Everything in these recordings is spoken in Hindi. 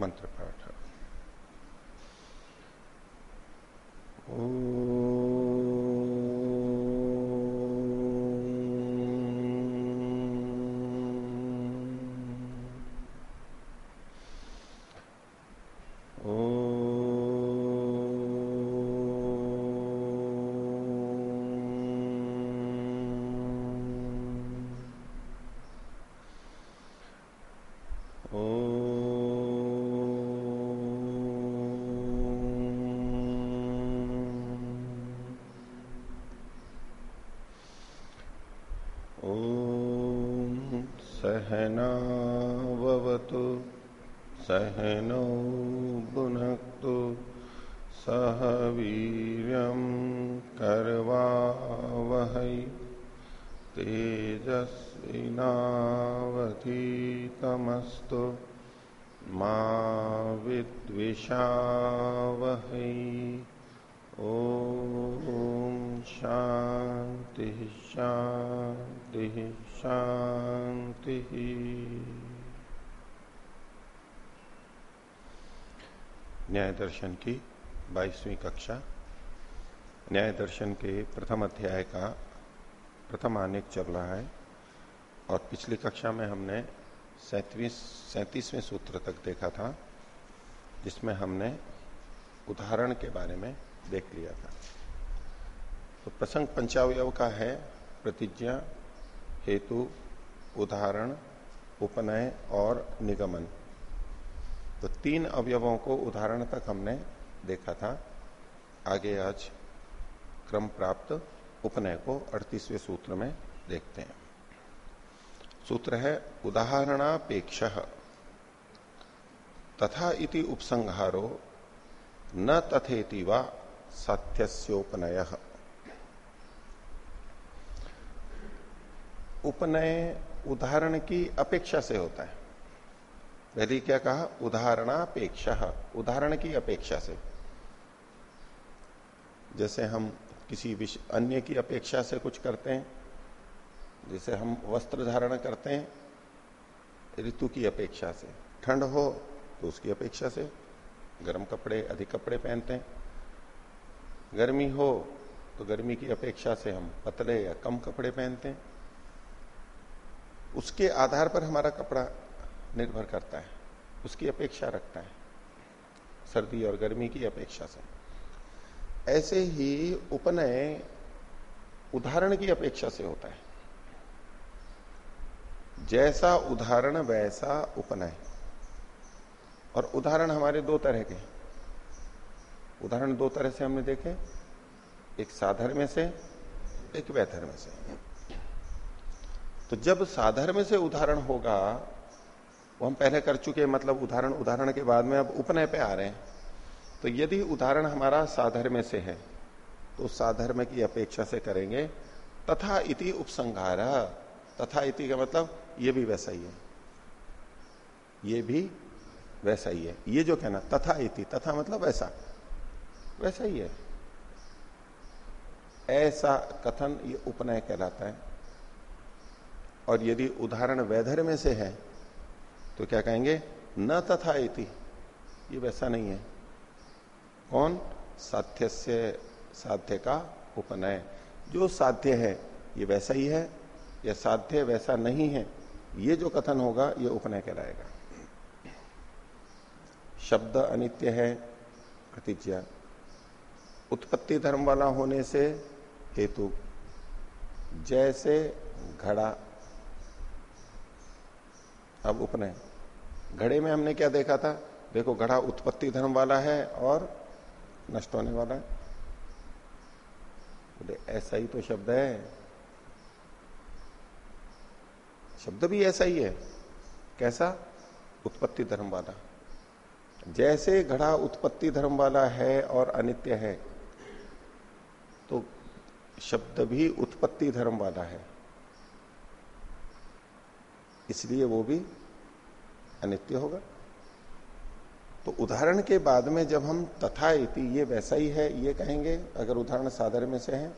मंत्र सहनावतु सहनो भुनक्तु सह वीर कर्वा वह तेजस्वीनावतीतमस्त मिषा दर्शन की बाईसवीं कक्षा। न्याय दर्शन के प्रथम अध्याय का प्रथम आनेक चल रहा है और पिछली कक्षा में हमने सैतीसवें सूत्र तक देखा था, जिसमें हमने उदाहरण के बारे में देख लिया था। तो प्रसंग पंचावय का है, प्रतिज्ञा, हेतु, उदाहरण, उपनय और निगमन। तो तीन अवयवों को उदाहरण तक हमने देखा था। आगे आज क्रम प्राप्त उपनय को अड़तीसवें सूत्र में देखते हैं। सूत्र है, उदाहरणापेक्ष। तथा इति उपसंहारो, न तथेति व साध्यस्योपनय उपनय उदाहरण की अपेक्षा से होता है। पहले क्या कहा, उदाहरणापेक्षा, उदाहरण की अपेक्षा से। जैसे हम किसी अन्य की अपेक्षा से कुछ करते हैं, जैसे हम वस्त्र धारण करते हैं, ऋतु की अपेक्षा से। ठंड हो तो उसकी अपेक्षा से। गर्म कपड़े, अधिक कपड़े पहनते हैं। गर्मी हो तो गर्मी की अपेक्षा से हम पतले या कम कपड़े पहनते हैं। उसके आधार पर हमारा कपड़ा निर्भर करता है, उसकी अपेक्षा रखता है, सर्दी और गर्मी की अपेक्षा से। ऐसे ही उपनय उदाहरण की अपेक्षा से होता है। जैसा उदाहरण, वैसा उपनय। और उदाहरण हमारे दो तरह के उदाहरण दो तरह से हमने देखे, एक साधर्म से, एक वैधर्म से। तो जब साधर्म से उदाहरण होगा वो हम पहले कर चुके मतलब उदाहरण उदाहरण के बाद में अब उपनय पे आ रहे हैं। तो यदि उदाहरण हमारा साधर्म से है तो साधर्म की अपेक्षा से करेंगे, तथा इति उपसंहार, तथा इति का मतलब ये भी वैसा ही है। ये भी वैसा ही है। ये जो कहना, तथा इति, तथा मतलब वैसा वैसा ही है। ऐसा कथन ये उपनय कहलाता है। और यदि उदाहरण वैधर में से है तो क्या कहेंगे? न तथा इति। ये वैसा नहीं है। कौन? साध्य से साध्य का उपनय। जो साध्य है, ये वैसा ही है। या साध्य वैसा नहीं है, ये जो कथन होगा, ये उपनय कहलाएगा। शब्द अनित्य है प्रतिज्ञा उत्पत्ति धर्म वाला होने से हेतु। जैसे घड़ा अब उपनय घड़े में हमने क्या देखा था? देखो, घड़ा उत्पत्ति धर्म वाला है और नष्ट होने वाला है। बोले, ऐसा ही तो शब्द है। शब्द भी ऐसा ही है। कैसा? उत्पत्ति धर्म वाला। जैसे घड़ा उत्पत्ति धर्म वाला है और अनित्य है तो शब्द भी उत्पत्ति धर्म वाला है। इसलिए वो भी अनित्य होगा। तो उदाहरण के बाद में जब हम तथा इति, ये वैसा ही है, ये कहेंगे, अगर उदाहरण साधर में से है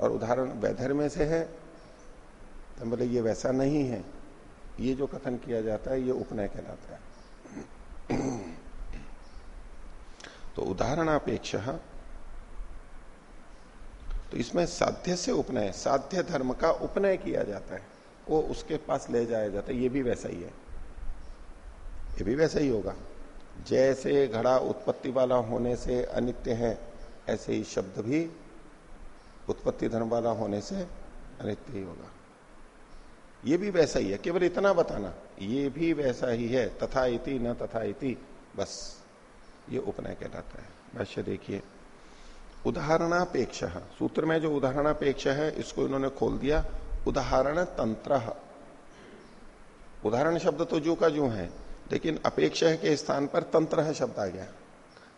और उदाहरण वैधर में से है तो बोले, ये वैसा नहीं है। ये जो कथन किया जाता है, ये उपनय कहलाता है। तो उदाहरणापेक्ष तो इसमें साध्य से उपनय, साध्य धर्म का उपनय किया जाता है। वो उसके पास ले जाया जाता है। ये भी वैसा ही है। ये भी वैसा ही होगा। जैसे घड़ा उत्पत्ति वाला होने से अनित्य है, ऐसे ही शब्द भी उत्पत्ति धर्म वाला होने से अनित्य ही होगा। ये भी वैसा ही है। केवल इतना बताना, ये भी वैसा ही है। तथा इति, न तथा इति, बस। ये उपनय कहलाता है। भाष्य देखिए। उदाहरणापेक्ष, सूत्र में जो उदाहरणापेक्ष है, इसको इन्होंने खोल दिया। उदाहरण तंत्र। उदाहरण शब्द तो जो का जो है, लेकिन अपेक्षा के स्थान पर तंत्र शब्द आ गया।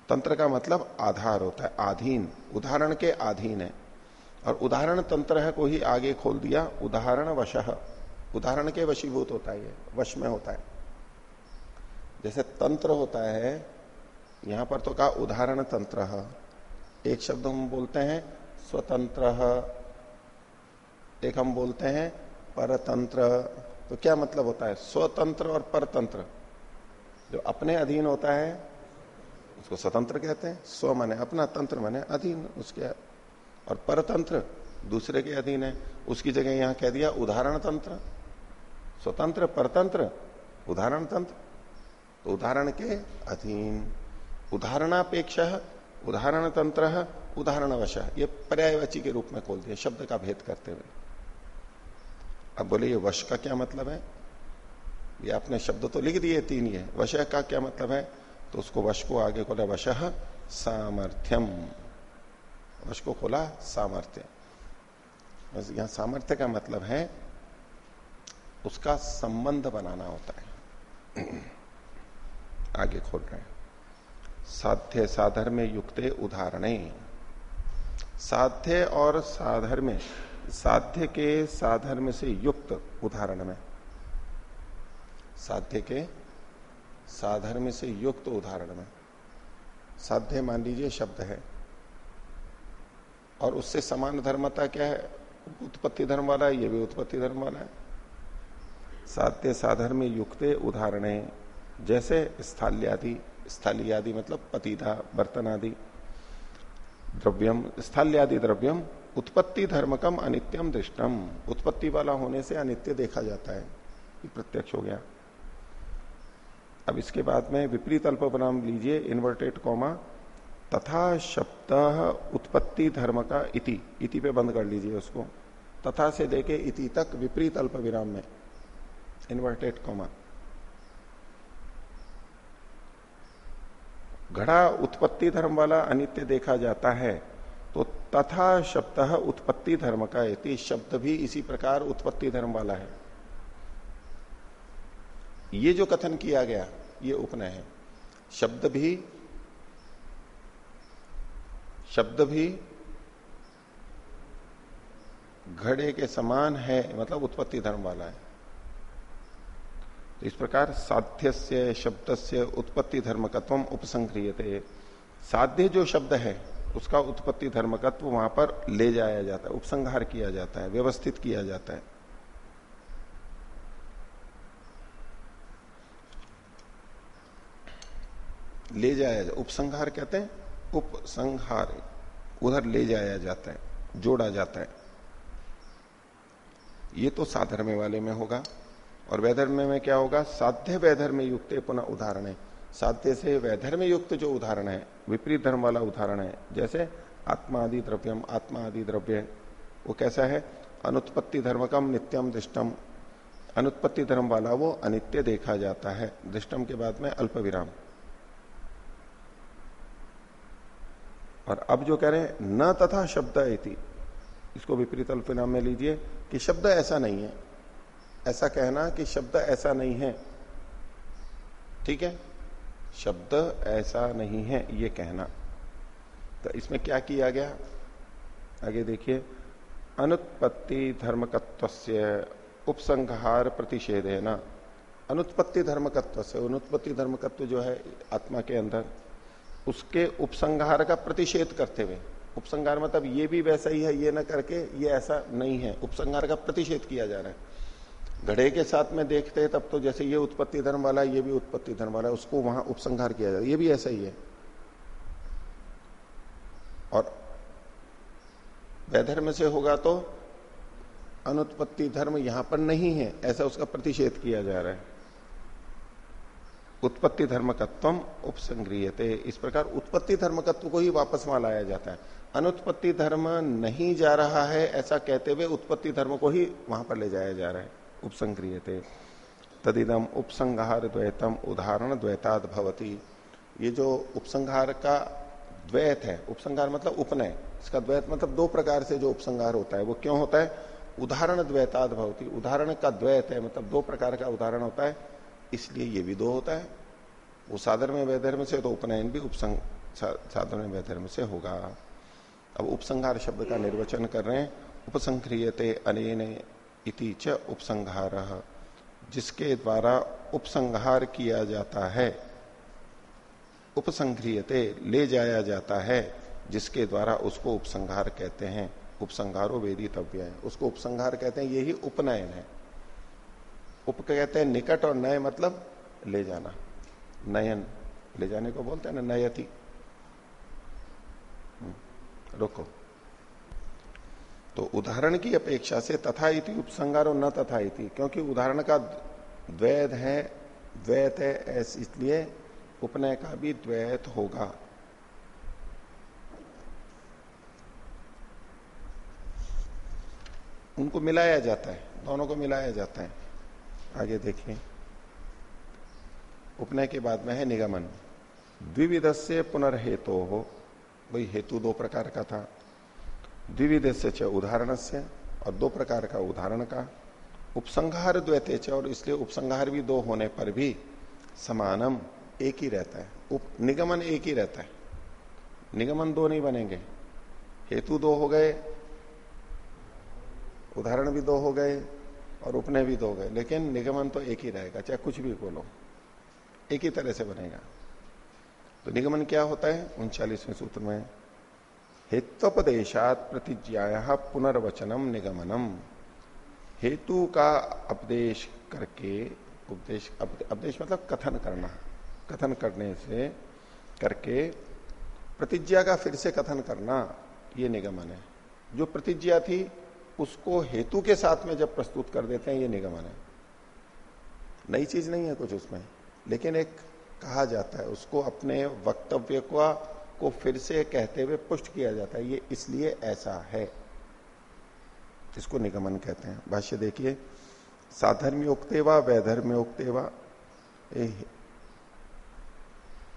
तंत्र का मतलब आधार होता है, आधीन। उदाहरण के अधीन है। और उदाहरण तंत्र है को ही आगे खोल दिया, उदाहरण वश। उदाहरण के वशीभूत होता है वश में होता है। जैसे तंत्र होता है, यहाँ पर तो कहा उदाहरण तंत्र। एक शब्द हम बोलते हैं स्वतंत्र। एक हम बोलते हैं परतंत्र। तो क्या मतलब होता है? स्वतंत्र और परतंत्र। जो अपने अधीन होता है, उसको स्वतंत्र कहते हैं, स्व माने अपना, तंत्र माने अधीन उसके। और परतंत्र दूसरे के अधीन है, उसकी जगह यहाँ कह दिया उदाहरण तंत्र। स्वतंत्र, परतंत्र, उदाहरण तंत्र। तो उदाहरण के अधीन। उदाहरणापेक्ष, उदाहरण तंत्र उदाहरणवश। ये पर्यायवाची के रूप में खोल दिया, शब्द का भेद करते हुए। अब बोले ये वश का क्या मतलब है? ये आपने शब्द तो लिख दिए तीन ये। वश का क्या मतलब है? तो उसको वश को आगे खोला, वश सामर्थ्यम। वश को खोला, सामर्थ्य। बस यहाँ सामर्थ्य का मतलब है, उसका संबंध बनाना होता है। आगे खोल रहे हैं। साध्य साधर में युक्त उदाहरण। साध्य और साधर में साध्य के साधर्म से युक्त उदाहरण में। साध्य के साधर्म से युक्त उदाहरण में। साध्य मान लीजिए शब्द है। और उससे समान धर्मता क्या है? उत्पत्ति धर्म वाला है, ये भी उत्पत्ति धर्म वाला है। साध्य साधर्म युक्त उदाहरण, जैसे स्थल्यादि आदि मतलब पतिधा बर्तन आदि द्रव्यम, स्थल्यादि द्रव्यम उत्पत्ति धर्मकम अनित्यम दृष्टम। उत्पत्ति वाला होने से अनित्य देखा जाता है। प्रत्यक्ष हो गया। अब इसके बाद में विपरीत अल्प बनाम लीजिए इन्वर्टेड कॉमा तथा शब्द उत्पत्ति धर्म का इति। इति पे बंद कर लीजिए उसको। तथा से देके इति तक विपरीत अल्प विराम में। इन्वर्टेड कॉमा घड़ा उत्पत्ति धर्म वाला अनित्य देखा जाता है। तो तथा शब्द उत्पत्ति धर्म का इति शब्द भी इसी प्रकार उत्पत्ति धर्म वाला है। ये जो कथन किया गया, ये उपनय है। शब्द भी शब्द भी घड़े के समान है मतलब उत्पत्ति धर्म वाला है। तो इस प्रकार साध्य से शब्द से उत्पत्ति धर्म का धर्मकत्व उपसंक्रियते। साध्य जो शब्द है उसका उत्पत्ति धर्मकत्व वहाँ पर ले जाया जाता है, उपसंहार किया जाता है, व्यवस्थित किया जाता है। ले जाया जाए उपसंहार कहते हैं, उपसंहार, उधर ले जाया जाता है, जोड़ा जाता है। ये तो साधर्म वाले में होगा, और वैधर्म में क्या होगा, साध्य वैधर्म युक्त पुनः उदाहरण है। साध्य से वैधर्म युक्त जो उदाहरण है, विपरीत धर्म वाला उदाहरण है, जैसे आत्मा आदि द्रव्यम आत्मा आदि द्रव्य, वो कैसा है? अनुत्पत्ति धर्मकम नित्यम दृष्टम। अनुत्पत्ति धर्म वाला वो अनित्य देखा जाता है, दृष्टम के बाद में अल्प विराम और अब जो कह रहे हैं, न तथा शब्द इति, इसको विपरीत अल्पनाम में लीजिए कि शब्द ऐसा नहीं है। ऐसा कहना कि शब्द ऐसा नहीं है। ठीक है? शब्द ऐसा नहीं है, ये कहना। तो इसमें क्या किया गया? आगे देखिए, अनुत्पत्ति धर्मकत्व से उपसंहार प्रतिषेध है ना अनुत्पत्ति धर्मकत्व से अनुत्पत्ति धर्मकत्व जो है आत्मा के अंदर, उसके उपसंहार का प्रतिषेध करते हुए। उपसंहार मतलब ये भी वैसा ही है, ये ना करके, ये ऐसा नहीं है। उपसंहार का प्रतिषेध किया जा रहा है। घड़े के साथ में देखते हैं, तब तो जैसे ये उत्पत्ति धर्म वाला, ये भी उत्पत्ति धर्म वाला, उसको वहाँ उपसंहार किया जाता है। ये भी ऐसा ही है। और वैधर्म से होगा तो अनुत्पत्ति धर्म यहाँ पर नहीं है, ऐसा उसका प्रतिषेध किया जा रहा है। उत्पत्ति धर्म धर्मकत्व उपसंग्रियते। इस प्रकार उत्पत्ति धर्मकत्व को ही वापस वहाँ लाया जाता है। अनुत्पत्ति धर्म नहीं जा रहा है, ऐसा कहते हुए उत्पत्ति धर्म को ही वहाँ पर ले जाया जा रहा है। उपसंग्रियते तदिदम उपसंहार द्वैतम उदाहरण द्वैताद भवती। ये जो उपसंहार का द्वैत है, उपसंहार मतलब उपनय, इसका द्वैत मतलब दो प्रकार से जो उपसंहार होता है, वो क्यों होता है? उदाहरण द्वैताद भवती। उदाहरण का द्वैत है मतलब दो प्रकार का उदाहरण होता है, इसलिए ये भी दो होता है। वो साधन में, वैधर्म से तो उपनयन भी उपसंग साधन में, वैधर्म से होगा। अब उपसंहार शब्द का निर्वचन कर रहे हैं। उपसंक्रियते अनेन इति च उपसंहार जिसके द्वारा उपसंहार किया जाता है। उपसंक्रियते ले जाया जाता है जिसके द्वारा उसको उपसंहार कहते हैं। उपसंहारो वेदी तव्य है उसको उपसंहार कहते हैं यही उपनयन है। उप कहते हैं निकट और नय मतलब ले जाना। नयन ले जाने को बोलते हैं ना नयति। हम्म, रुको। तो उदाहरण की अपेक्षा से तथा इति उपसंगारो न तथा इति क्योंकि उदाहरण का द्वैध है, द्वैत है, ऐसे इसलिए उपनय का भी द्वैत होगा। उनको मिलाया जाता है, दोनों को मिलाया जाता है। आगे देखिए। उपनय के बाद में है निगमन। द्विविध से पुनर्हेतु हो वही हेतु दो प्रकार का था। द्विविध से उदाहरण से और दो प्रकार का उदाहरण का। उपसंहार द्वैते और इसलिए उपसंहार भी दो होने पर भी समानम एक ही रहता है। उप निगमन एक ही रहता है। निगमन दो नहीं बनेंगे। हेतु दो हो गए, उदाहरण भी दो हो गए और उपनय भी दो गए। लेकिन निगमन तो एक ही रहेगा, चाहे कुछ भी बोलो। एक ही तरह से बनेगा। तो निगमन क्या होता है? उनचालीसवें सूत्र में हेत्वपदेशात प्रतिज्ञाया पुनर्वचनम निगमनम। हेतु का उपदेश करके, उपदेश उपदेश मतलब कथन करना, कथन करने से करके प्रतिज्ञा का फिर से कथन करना, ये निगमन है। जो प्रतिज्ञा थी, उसको हेतु के साथ में जब प्रस्तुत कर देते हैं, ये निगमन है। नई चीज़ नहीं है कुछ उसमें, लेकिन एक कहा जाता है, उसको अपने वक्तव्य को को फिर से कहते हुए पुष्ट किया जाता है, ये इसलिए ऐसा है। इसको निगमन कहते हैं। भाष्य देखिए साधर्म्योक्ते व वैधर्म्योक्ते व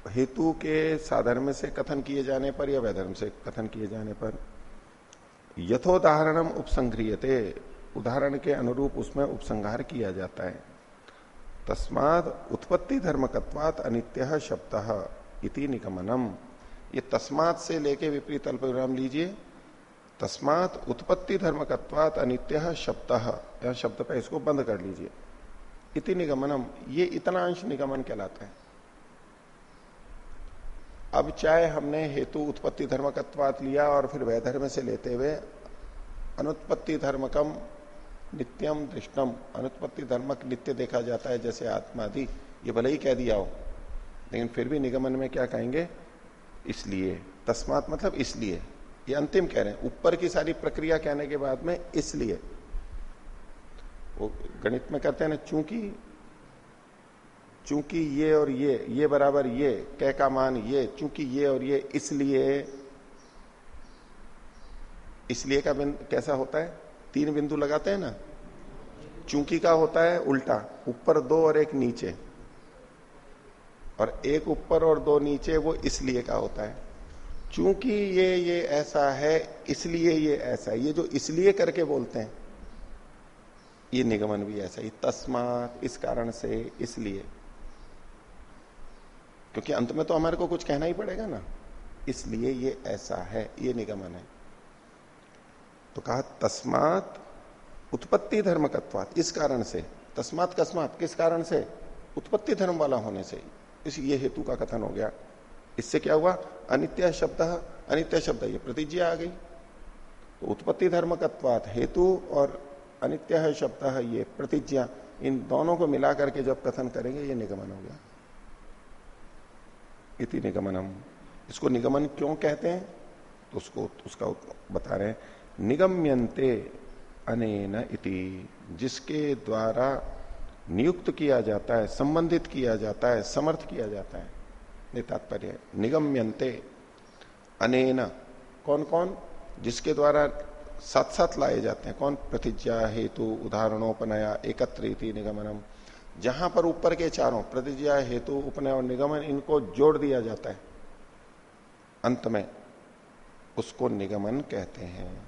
हेतु के साधर्म से कथन किए जाने पर या वैधर्म से कथन किए जाने पर यथोदाहरणम उपसंग्रियते उदाहरण के अनुरूप उसमें उपसंहार किया जाता है। तस्माद उत्पत्ति धर्मकत्वात अनित्य शब्द इति निगमनम। ये तस्मात से लेके विपरीत अल्प विराम लीजिए। तस्मात उत्पत्ति धर्मकत्वात अनित्य शब्द। यह शब्द पे इसको बंद कर लीजिए। इति निगमनम। ये इतना अंश निगमन कहलाता है। अब चाहे हमने हेतु उत्पत्ति धर्मकत्वात लिया और फिर वैधर्म से लेते हुए अनुत्पत्ति धर्मकम नित्यम दृष्टम अनुत्पत्ति धर्मक नित्य देखा जाता है जैसे आत्मादि। ये भले ही कह दिया हो, लेकिन फिर भी निगमन में क्या कहेंगे? इसलिए, तस्मात मतलब इसलिए। ये अंतिम कह रहे हैं, ऊपर की सारी प्रक्रिया कहने के बाद में इसलिए। वो गणित में कहते हैं ना, चूँकि चूँकि ये और ये ये बराबर ये, कै का मान ये, चूँकि ये और ये इसलिए। इसलिए का बिंदु, कैसा होता है? तीन बिंदु लगाते हैं ना? चूँकि का होता है उल्टा, ऊपर दो और एक नीचे। और एक ऊपर और दो नीचे, वो इसलिए का होता है। चूँकि ये ये ऐसा है, इसलिए ये ऐसा है। ये जो इसलिए करके बोलते हैं, ये निगमन भी ऐसा ही। तस्मात इस कारण से इसलिए। क्योंकि अंत में तो हमारे को कुछ कहना ही पड़ेगा ना। इसलिए ये ऐसा है, ये निगमन है। तो कहा, तस्मात उत्पत्ति धर्म कत्वात इस कारण से। तस्मात कस्मात, किस कारण से? उत्पत्ति धर्म वाला होने से। इस ये हेतु का कथन हो गया। इससे क्या हुआ? अनित्य शब्द अनित्य शब्द, ये प्रतिज्ञा आ गई। तो उत्पत्ति धर्म कत्वात हेतु और अनित्य है शब्द है ये प्रतिज्ञा, इन दोनों को मिला करके जब कथन करेंगे, ये निगमन हो गया। इति निगमनम। इसको निगमन क्यों कहते हैं? तो उसको, उसका बता रहे हैं। निगम्यंते अनेन इति, जिसके द्वारा नियुक्त किया जाता है, संबंधित किया जाता है, समर्थ किया जाता है। ये तात्पर्य निगम्यंते अनेन। कौन कौन जिसके द्वारा साथ साथ लाए जाते हैं। कौन? प्रतिज्ञा हेतु, उदाहरणोपनया एकत्र निगमनम। जहाँ पर ऊपर के चारों, प्रतिज्ञा हेतु, उपनय और निगमन, इनको जोड़ दिया जाता है। अंत में, उसको निगमन कहते हैं।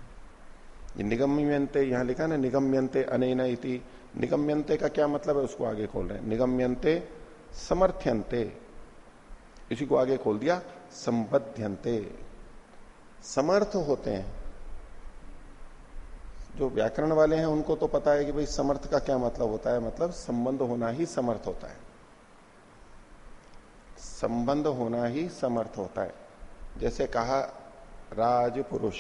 ये निगम्यंते यहाँ लिखा ना निगम्यंते अनेना इति। निगम्यंते का क्या मतलब है? उसको आगे खोल रहे हैं। निगम्यंते समर्थ्यंते इसी को आगे खोल दिया संबध्यंते समर्थ होते हैं। जो व्याकरण वाले हैं, उनको तो पता है कि भाई समर्थ का क्या मतलब होता है। मतलब संबंध होना ही समर्थ होता है। संबंध होना ही समर्थ होता है। जैसे कहा राज पुरुष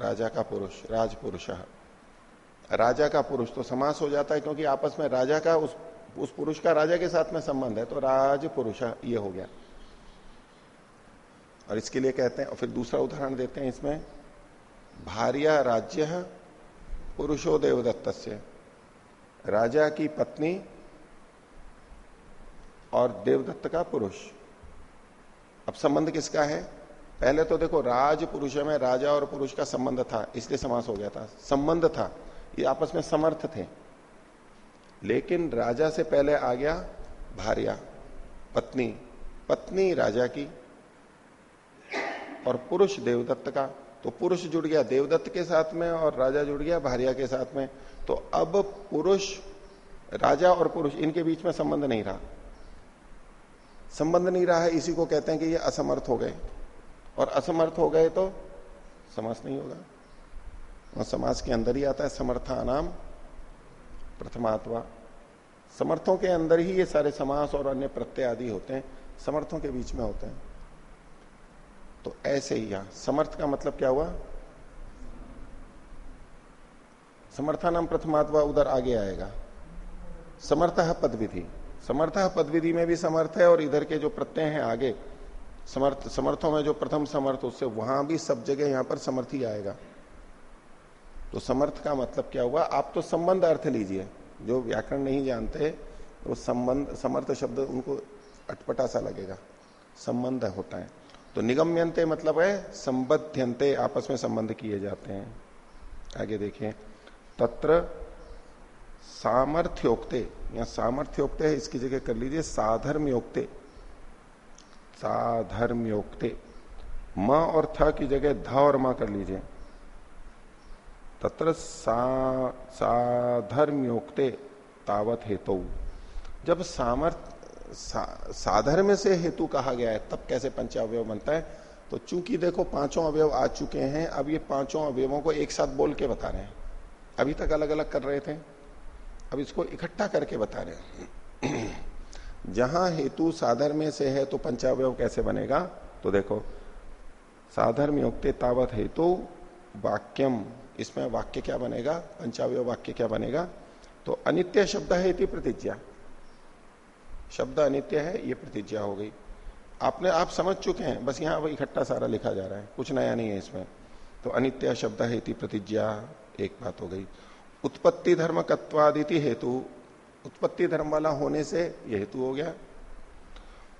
राजा का पुरुष राज पुरुष राजा का पुरुष तो समास हो जाता है क्योंकि आपस में राजा का उस उस पुरुष का राजा के साथ में संबंध है तो राज पुरुष ये हो गया। और इसके लिए कहते हैं, और फिर दूसरा उदाहरण देते हैं इसमें, भार्या राज्य पुरुषो देवदत्त राजा की पत्नी और देवदत्त का पुरुष। अब संबंध किसका है? पहले तो देखो राज पुरुष में राजा और पुरुष का संबंध था, इसलिए समास हो गया था। संबंध था। ये आपस में समर्थ थे। लेकिन राजा से पहले आ गया भार्या, पत्नी पत्नी राजा की और पुरुष देवदत्त का। तो पुरुष जुड़ गया देवदत्त के साथ में और राजा जुड़ गया भार्या के साथ में। तो अब पुरुष, राजा और पुरुष, इनके बीच में संबंध नहीं रहा। संबंध नहीं रहा है, इसी को कहते हैं कि ये असमर्थ हो गए। और असमर्थ हो गए तो समास नहीं होगा। और समाज के अंदर ही आता है समर्था नाम प्रथमात्वा समर्थों के अंदर ही ये सारे समास और अन्य प्रत्यय आदि होते हैं, समर्थों के बीच में होते हैं। तो ऐसे ही यहाँ, समर्थ का मतलब क्या हुआ? समर्था नाम प्रथमात्वा उधर आगे आएगा। समर्थ पद विधि समर्थ पद विधि में भी समर्थ है और इधर के जो प्रत्यय हैं आगे, समर्थ, समर्थों में जो प्रथम समर्थ, उससे वहाँ भी सब जगह यहाँ पर समर्थ ही आएगा। तो समर्थ का मतलब क्या हुआ? आप तो संबंध अर्थ लीजिए। जो व्याकरण नहीं जानते वो संबंध, समर्थ शब्द उनको अटपटा सा लगेगा। संबंध होता है। तो निगम्यंते मतलब है, संबद्ध्यंते, आपस में संबंध किए जाते हैं। आगे देखिए। तत्र सामर्थ्योक्ते, या सामर्थ्योक्ते है, इसकी जगह कर लीजिए साधर्म योक्ते साधर्म योक्ते म और थ की जगह ध और म कर लीजिए। तत्र सा, साधर्म्योक्ते तावत हेतु। जब सामर्थ सा, साधर्म से हेतु कहा गया है तब कैसे पंचावय बनता है? तो चूँकि देखो पाँचों अवयव आ चुके हैं अब ये पाँचों अवयवों को एक साथ बोल के बता रहे हैं। अभी तक अलग अलग कर रहे थे अब इसको इकट्ठा करके बता रहे हैं। जहाँ हेतु साधर्म से है तो पंचावय कैसे बनेगा? तो देखो साधर्म युक्ते तावत हेतु वाक्यम। इसमें वाक्य क्या बनेगा? पंचावय वाक्य क्या बनेगा? तो अनित्य शब्द है इति प्रतिज्ञा। शब्द अनित्य है, ये प्रतिज्ञा हो गई। आपने, आप समझ चुके हैं, बस यहाँ इकट्ठा सारा लिखा जा रहा है, कुछ नया नहीं है इसमें। तो अनित्य शब्द है इति प्रतिज्ञा, एक बात हो गई। उत्पत्ति धर्म कत्वादिति हेतु, उत्पत्ति धर्म वाला होने से यह हेतु हो गया।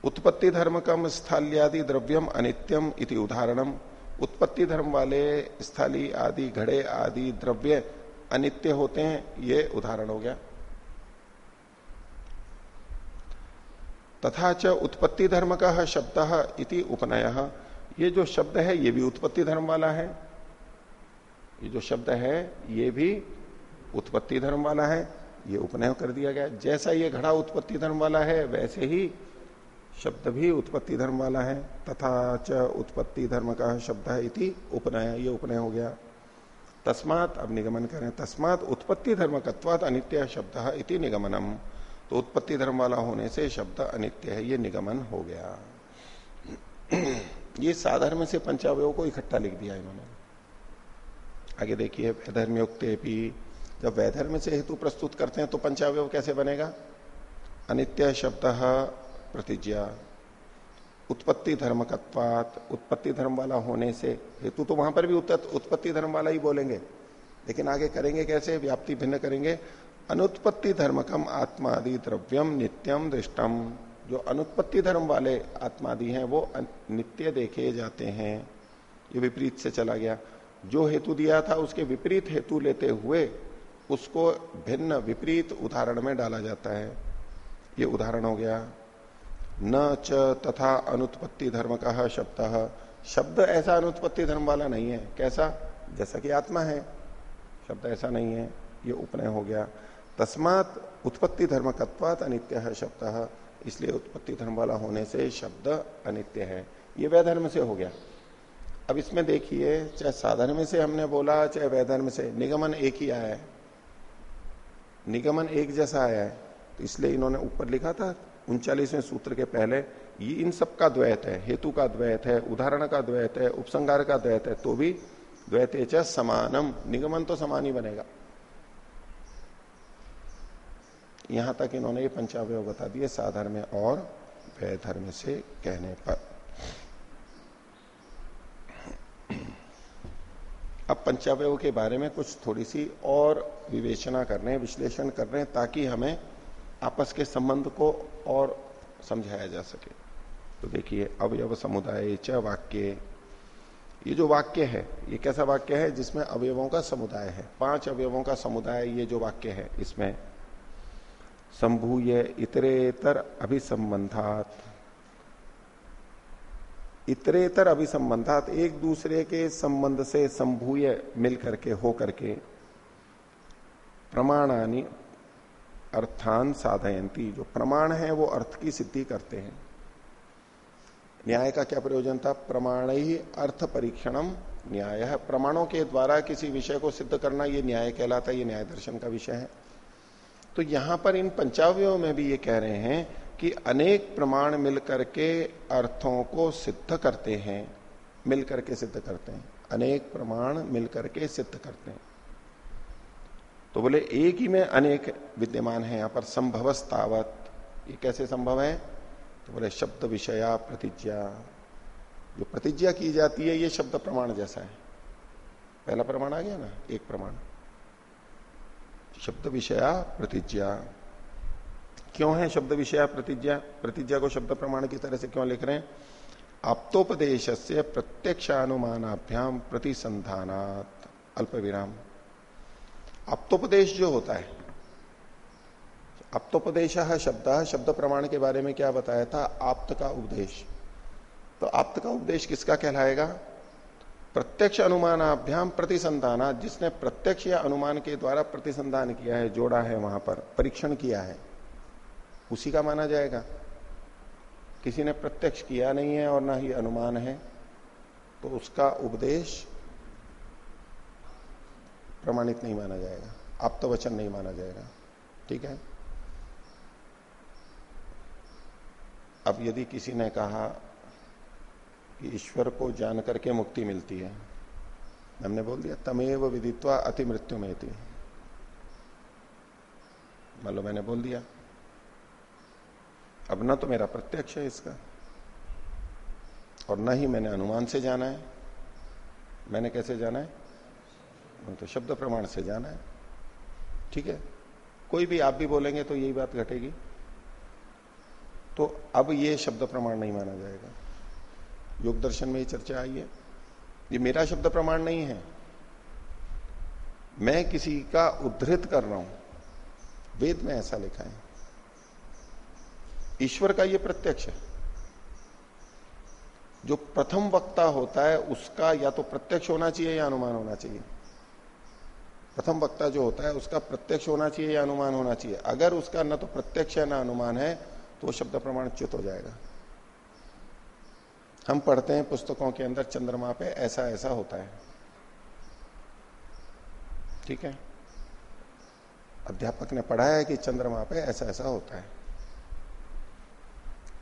उत्पत्ति धर्म कम स्थल्यादि द्रव्यम अनित्यम इति उदाहरणम। उत्पत्ति धर्म वाले, स्थली आदि, घड़े आदि द्रव्य अनित्य होते हैं, ये उदाहरण हो गया। तथा च उत्पत्ति धर्म का शब्द इति उपनय। ये जो शब्द है, ये भी उत्पत्ति धर्म वाला है। ये जो शब्द है, ये भी उत्पत्ति धर्म वाला है। ये उपनय कर दिया गया। जैसा ये घड़ा उत्पत्ति धर्म वाला है, वैसे ही शब्द भी उत्पत्ति धर्म वाला है, तथा च उत्पत्ति धर्म का शब्द है इति उपनय, ये उपनय हो गया। तस्मात, अब निगमन करें, तस्मात उत्पत्ति धर्म कत्वात अनित्य शब्द इति निगमनम। तो उत्पत्ति धर्म वाला होने से शब्द अनित्य है, ये निगमन हो गया। ये साधर्म से पंचावय को इकट्ठा लिख दिया इन्होंने। आगे देखिए, वैधर्मयुक्त भी, जब वैधर्म से हेतु प्रस्तुत करते हैं तो पंचावय कैसे बनेगा? अनित्य शब्द प्रतिज्ञा। उत्पत्ति धर्मकत्वात, उत्पत्ति धर्म वाला होने से हेतु तो वहाँ पर भी उत्पत्ति धर्म वाला ही बोलेंगे। लेकिन आगे करेंगे कैसे? व्याप्ति भिन्न करेंगे। अनुत्पत्ति धर्मकम आत्मादि द्रव्यम नित्यम दृष्टम। जो अनुत्पत्ति धर्म वाले आत्मादि हैं, वो नित्य देखे जाते हैं। ये विपरीत से चला गया। जो हेतु दिया था, उसके विपरीत हेतु लेते हुए, उसको भिन्न विपरीत उदाहरण में डाला जाता है। ये उदाहरण हो गया। न च तथा अनुत्पत्ति धर्म का शब्द। शब्द ऐसा अनुत्पत्ति धर्म वाला नहीं है। कैसा? जैसा कि आत्मा है। शब्द ऐसा नहीं है। ये उपनय हो गया। तस्मात उत्पत्ति धर्म कत्वात अनित्य है शब्द। इसलिए उत्पत्ति धर्म वाला होने से शब्द अनित्य है। ये वैधर्म से हो गया। अब इसमें देखिए, चाहे साधर्म से हमने बोला, चाहे वैधर्म से, निगमन एक ही आया है। निगमन एक जैसा आया है। तो इसलिए इन्होंने ऊपर लिखा था। उनचालीसवें सूत्र के पहले, ये इन सब का द्वैत है, हेतु का द्वैत है, उदाहरण का द्वैत है, उपसंगार का द्वैत है तो भी द्वैत समानम, निगमन तो समान ही बनेगा। यहाँ तक इन्होंने ये पंचावय बता दिए साधर्म और वैधर्म से कहने पर। अब पंचावय के बारे में कुछ थोड़ी सी और विवेचना कर रहे हैं, विश्लेषण कर रहे हैं, ताकि हमें आपस के संबंध को और समझाया जा सके। तो देखिए, अवयव समुदाय च वाक्य। ये जो वाक्य है, ये कैसा वाक्य है? जिसमें अवयवों का समुदाय है। पाँच अवयवों का समुदाय ये जो वाक्य है, इसमें संभूय इतरेतर अभिसंबंधात। इतरेतर अभिसंबंधात, एक दूसरे के संबंध से संभूय मिलकर के होकर के प्रमाणानी अर्थान साधयंती जो प्रमाण है, वो अर्थ की सिद्धि करते हैं। न्याय का क्या प्रयोजन था? प्रमाण ही अर्थ परीक्षणम। न्याय है। प्रमाणों के द्वारा किसी विषय को सिद्ध करना, ये न्याय कहलाता है, ये न्याय दर्शन का विषय है। तो यहाँ पर इन पंचावयों में भी ये कह रहे हैं कि अनेक प्रमाण मिलकर के अर्थों को सिद्ध करते हैं, मिलकर के सिद्ध करते हैं। अनेक प्रमाण मिलकर के सिद्ध करते हैं। तो बोले, एक ही में अनेक विद्यमान है, यहाँ पर संभवस्तावत। ये कैसे संभव है? तो बोले, शब्द विषया प्रतिज्ञा। जो प्रतिज्ञा की जाती है, ये शब्द प्रमाण जैसा है। पहला प्रमाण आ गया ना, एक प्रमाण। शब्द विषया प्रतिज्ञा। क्यों है शब्द विषया प्रतिज्ञा? प्रतिज्ञा को शब्द प्रमाण की तरह से क्यों लिख रहे हैं? आप्तोपदेश से प्रत्यक्षानुमानाभ्याम प्रतिसंधानात। अल्प विराम आप्तोपदेश जो होता है। आप्तोपदेश शब्द शब्द प्रमाण के बारे में क्या बताया था? आप्त का उपदेश। तो आप्त का उपदेश किसका कहलाएगा? प्रत्यक्ष अनुमानाभ्याम प्रतिसंधान जिसने प्रत्यक्ष या अनुमान के द्वारा प्रतिसंधान किया है, जोड़ा है वहाँ पर, परीक्षण किया है, उसी का माना जाएगा। किसी ने प्रत्यक्ष किया नहीं है और ना ही अनुमान है तो उसका उपदेश प्रमाणित नहीं माना जाएगा। आप तो वचन नहीं माना जाएगा। ठीक है? अब यदि किसी ने कहा कि ईश्वर को जान करके मुक्ति मिलती है, हमने बोल दिया, तमेव विदित्वा अति मृत्यु में थी मान लो मैंने बोल दिया। अब न तो मेरा प्रत्यक्ष है इसका, और न ही मैंने अनुमान से जाना है। मैंने कैसे जाना है? तो शब्द प्रमाण से जाना है। ठीक है? कोई भी आप भी बोलेंगे तो यही बात घटेगी। तो अब ये शब्द प्रमाण नहीं माना जाएगा। योग दर्शन में ही चर्चा आई है। ये मेरा शब्द प्रमाण नहीं है। मैं किसी का उद्धृत कर रहा हूँ। वेद में ऐसा लिखा है। ईश्वर का ये प्रत्यक्ष है। जो प्रथम वक्ता होता है, उसका या तो प्रत्यक्ष होना चाहिए या अनुमान होना चाहिए। प्रथम वक्ता जो होता है, उसका प्रत्यक्ष होना चाहिए या अनुमान होना चाहिए? अगर उसका न तो प्रत्यक्ष है ना अनुमान है तो शब्द प्रमाण च्युत हो जाएगा। हम पढ़ते हैं पुस्तकों के अंदर चंद्रमा पे ऐसा ऐसा होता है। ठीक है? अध्यापक ने पढ़ाया है कि चंद्रमा पे ऐसा ऐसा होता है।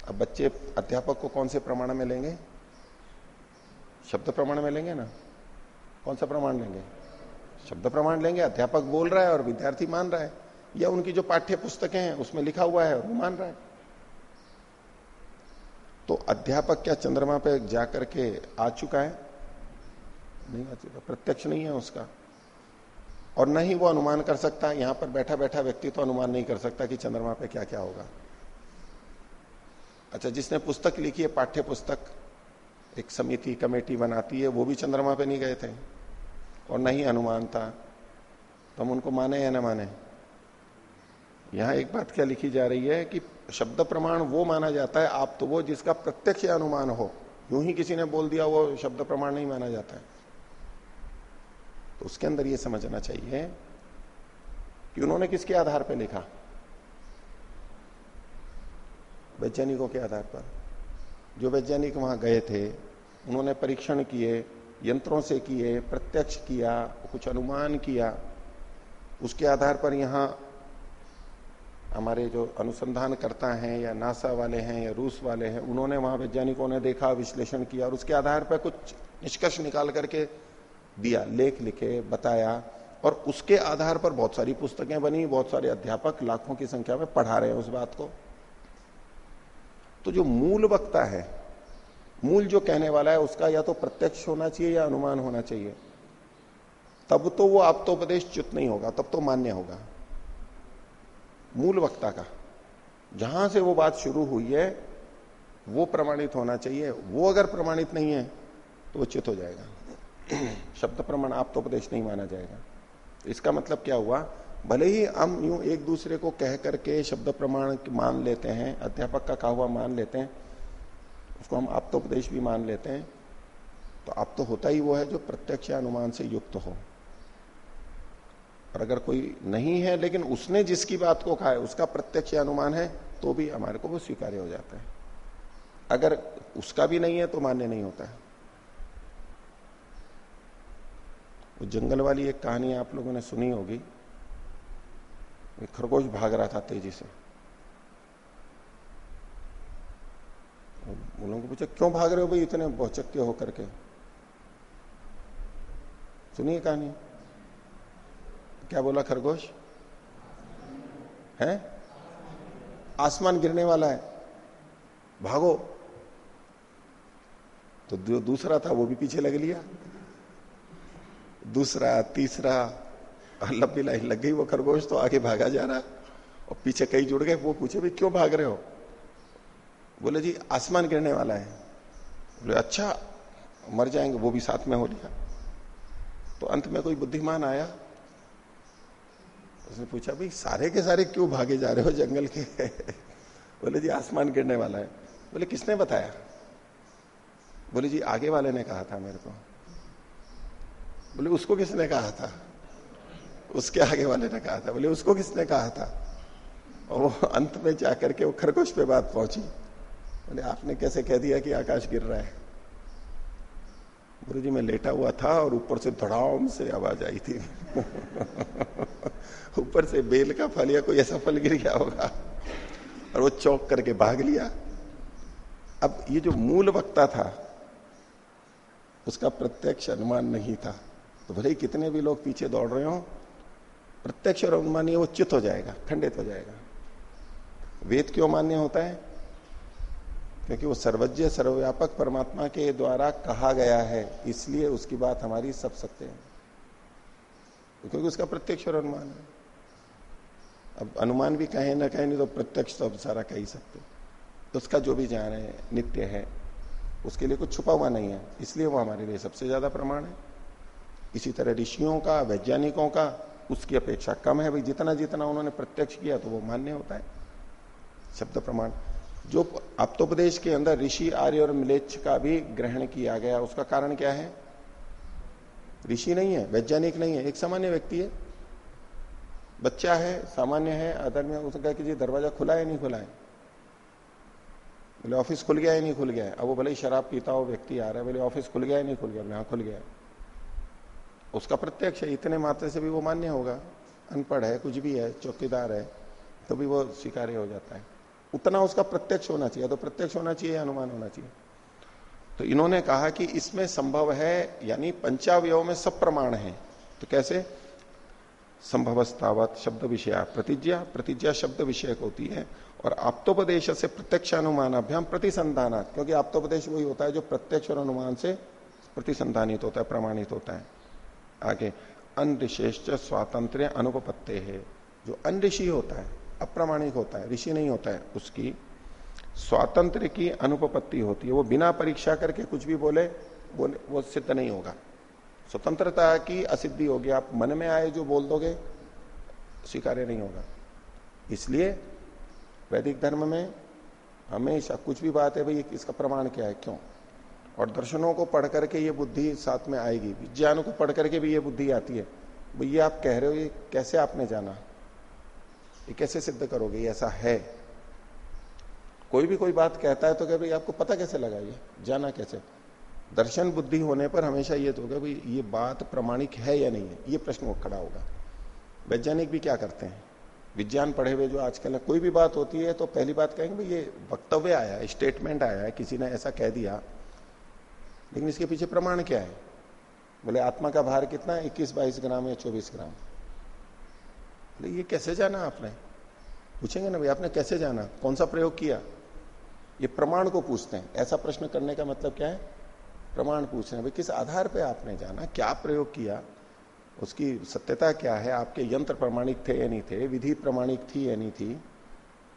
अब बच्चे अध्यापक को कौन से प्रमाण में लेंगे? शब्द प्रमाण में लेंगे ना? कौन सा प्रमाण लेंगे? शब्द प्रमाण लेंगे, अध्यापक बोल रहा है और विद्यार्थी मान रहा है, या उनकी जो पाठ्य पुस्तकें हैं, उसमें लिखा हुआ है, वो मान रहा है। तो अध्यापक क्या चंद्रमा पे जाकर के आ चुका है? नहीं आ चुका, प्रत्यक्ष नहीं है उसका। और न ही वो अनुमान कर सकता, यहाँ पर बैठा बैठा व्यक्ति तो अनुमान नहीं कर सकता कि चंद्रमा पे क्या क्या होगा। अच्छा जिसने पुस्तक लिखी है पाठ्य पुस्तक एक समिति, कमेटी बनाती है, वो भी चंद्रमा पे नहीं गए थे। और न ही अनुमान था तो हम उनको माने या ना माने? यहाँ एक बात क्या लिखी जा रही है कि शब्द प्रमाण वो माना जाता है, आप तो वो जिसका प्रत्यक्ष अनुमान हो। यूँ ही किसी ने बोल दिया वो शब्द प्रमाण नहीं माना जाता है। तो उसके अंदर ये समझना चाहिए कि उन्होंने किसके आधार पर लिखा? वैज्ञानिकों के आधार पर। जो वैज्ञानिक वहाँ गए थे, उन्होंने परीक्षण किए यंत्रों से किए, प्रत्यक्ष किया, कुछ अनुमान किया। उसके आधार पर यहाँ हमारे जो अनुसंधान करता हैं या नासा वाले हैं या रूस वाले हैं, उन्होंने वहाँ वैज्ञानिकों ने देखा, विश्लेषण किया और उसके आधार पर कुछ निष्कर्ष निकाल करके दिया, लेख लिखे, बताया और उसके आधार पर बहुत सारी पुस्तकें बनी, बहुत सारे अध्यापक लाखों की संख्या में पढ़ा रहे हैं उस बात को। तो जो मूल वक्ता है मूल जो कहने वाला है, उसका या तो प्रत्यक्ष होना चाहिए या अनुमान होना चाहिए। तब तो वो आप तो उपदेश च्युत नहीं होगा, तब तो मान्य होगा। मूल वक्ता का, जहाँ से वो बात शुरू हुई है, वो प्रमाणित होना चाहिए। वो अगर प्रमाणित नहीं है तो वो चित हो जाएगा। शब्द प्रमाण आप तो उपदेश नहीं माना जाएगा। इसका मतलब क्या हुआ? भले ही हम यूँ एक दूसरे को कह करके शब्द प्रमाण मान लेते हैं, अध्यापक का कहा हुआ मान लेते हैं उसको हम आप तो उपदेश भी मान लेते हैं तो आप तो होता ही वो है जो प्रत्यक्ष अनुमान से युक्त हो। और अगर कोई नहीं है, लेकिन उसने जिसकी बात को कहा है, उसका प्रत्यक्ष अनुमान है तो भी हमारे को वो स्वीकार्य हो जाता है। अगर उसका भी नहीं है तो मान्य नहीं होता है। वो जंगल वाली एक कहानी आप लोगों ने सुनी होगी। खरगोश भाग रहा था तेज़ी से। उन लोगों को पूछा क्यों भाग रहे हो भाई इतने बहुचक्के होकर के? सुनिए कहानी। क्या बोला खरगोश? है? आसमान गिरने वाला है। भागो। तो जो दूसरा था, वो भी पीछे लग लिया। दूसरा, तीसरा, लंबी लाइन लग गई वो खरगोश तो आगे भागा जा रहा। और पीछे कई जुड़ गए, वो पूछे भी क्यों भाग रहे हो? बोले, जी, आसमान गिरने वाला है। बोले अच्छा मर जाएँगे, वो भी साथ में हो लिया। तो अंत में कोई बुद्धिमान आया। उसने पूछा, भाई, सारे के सारे क्यों भागे जा रहे हो जंगल के? बोले, जी, आसमान गिरने वाला है। बोले, किसने बताया? बोले, जी, आगे वाले ने कहा था मेरे को। बोले, उसको किसने कहा था? उसके आगे वाले ने कहा था। बोले, उसको किसने कहा था? और वो अंत में जाकर के वो खरगोश पे बात पहुँची। बोले, आपने कैसे कह दिया कि आकाश गिर रहा है? गुरु जी मैं लेटा हुआ था और ऊपर से धड़ाम से आवाज़ आई थी। ऊपर से बेल का फल या कोई ऐसा फल गिर गया होगा। और वो चौक करके भाग लिया। अब ये जो मूल वक्ता था, उसका प्रत्यक्ष अनुमान नहीं था। तो भले कितने भी लोग पीछे दौड़ रहे हो, प्रत्यक्ष और अनुमान ये वो चित हो जाएगा, खंडित हो जाएगा। वेद क्यों मान्य होता है? क्योंकि वो सर्वज्ञ, सर्वव्यापक परमात्मा के द्वारा कहा गया है, इसलिए उसकी बात हमारी सब सकते हैं। क्योंकि उसका प्रत्यक्ष और अनुमान है। अब अनुमान भी कहे ना कहें, नहीं तो प्रत्यक्ष तो अब सारा कह ही सकते। तो उसका जो भी ज्ञान है, नित्य है, उसके लिए कुछ छुपा हुआ नहीं है। इसलिए वो हमारे लिए सबसे ज़्यादा प्रमाण है। इसी तरह ऋषियों का, वैज्ञानिकों का, उसकी अपेक्षा कम है। भाई, जितना जितना उन्होंने प्रत्यक्ष किया तो वो मान्य होता है। शब्द प्रमाण। जो आप्तोपदेश के अंदर ऋषि, आर्य और मिलेच्छ का भी ग्रहण किया गया, उसका कारण क्या है? ऋषि नहीं है, वैज्ञानिक नहीं है, एक सामान्य व्यक्ति है। बच्चा है, सामान्य है अदर में, उसने कहा कि जी, दरवाज़ा खुला है, नहीं खुला है? बोले, ऑफ़िस खुल गया है, नहीं खुल गया है? अब वो भले ही शराब पीता हो, व्यक्ति आ रहा है, बोले, ऑफ़िस खुल गया है, नहीं खुल गया? बोले हाँ खुल गया उसका प्रत्यक्ष है, इतने मात्रा से भी वो मान्य होगा। अनपढ़ है, कुछ भी है, चौकीदार है तो भी वो स्वीकार्य हो जाता है। उतना उसका प्रत्यक्ष होना चाहिए तो प्रत्यक्ष होना चाहिए अनुमान होना चाहिए। तो इन्होंने कहा कि इसमें संभव है, यानी पंचावय में सब प्रमाण है। तो कैसे? संभवस्तावत शब्द विषय प्रतिज्ञा प्रतिज्ञा शब्द विषय होती है, और आप्तोपदेश से प्रत्यक्ष अनुमान अभ्याम प्रतिसंधान क्योंकि आप्तोपदेश वही होता है जो प्रत्यक्ष और अनुमान से प्रतिसंधानित होता है, प्रमाणित होता है। आगे अनऋषेष स्वातंत्र अनुपत्ते है जो अन ऋषि होता है अप्रमाणिक होता है, ऋषि नहीं होता है उसकी। स्वातंत्र की अनुपपत्ति होती है। वो बिना परीक्षा करके कुछ भी बोले बोले वो सिद्ध नहीं होगा। स्वतंत्रता की असिद्धि होगी। आप मन में आए जो बोल दोगे, स्वीकार्य नहीं होगा। इसलिए वैदिक धर्म में हमेशा कुछ भी बात है, भाई इसका प्रमाण क्या है? क्यों? और दर्शनों को पढ़ करके ये बुद्धि साथ में आएगी। विज्ञान को पढ़ करके भी ये बुद्धि आती है। ये आप कह रहे हो, ये कैसे आपने जाना? ये कैसे सिद्ध करोगे? ऐसा है। कोई भी कोई बात कहता है तो क्या भाई आपको पता कैसे लगा ये? जाना कैसे? दर्शन बुद्धि होने पर हमेशा ये तो भाई ये बात प्रमाणिक है या नहीं है? ये प्रश्न खड़ा होगा। वैज्ञानिक भी क्या करते हैं? विज्ञान पढ़े हुए जो आजकल है, कोई भी बात होती है तो पहली बात कहेंगे, भाई ये वक्तव्य आया है स्टेटमेंट आया है, किसी ने ऐसा कह दिया, लेकिन इसके पीछे प्रमाण क्या है? बोले, आत्मा का भार कितना? है इक्कीस बाईस ग्राम या चौबीस ग्राम? बोले, ये कैसे जाना आपने? पूछेंगे ना भाई, आपने कैसे जाना? कौन सा प्रयोग किया? ये प्रमाण को पूछते हैं। ऐसा प्रश्न करने का मतलब क्या है? प्रमाण पूछ रहे हैं, भाई, किस आधार पे आपने जाना? क्या प्रयोग किया? उसकी सत्यता क्या है? आपके यंत्र प्रमाणिक थे या नहीं थे? विधि प्रमाणिक थी या नहीं थी?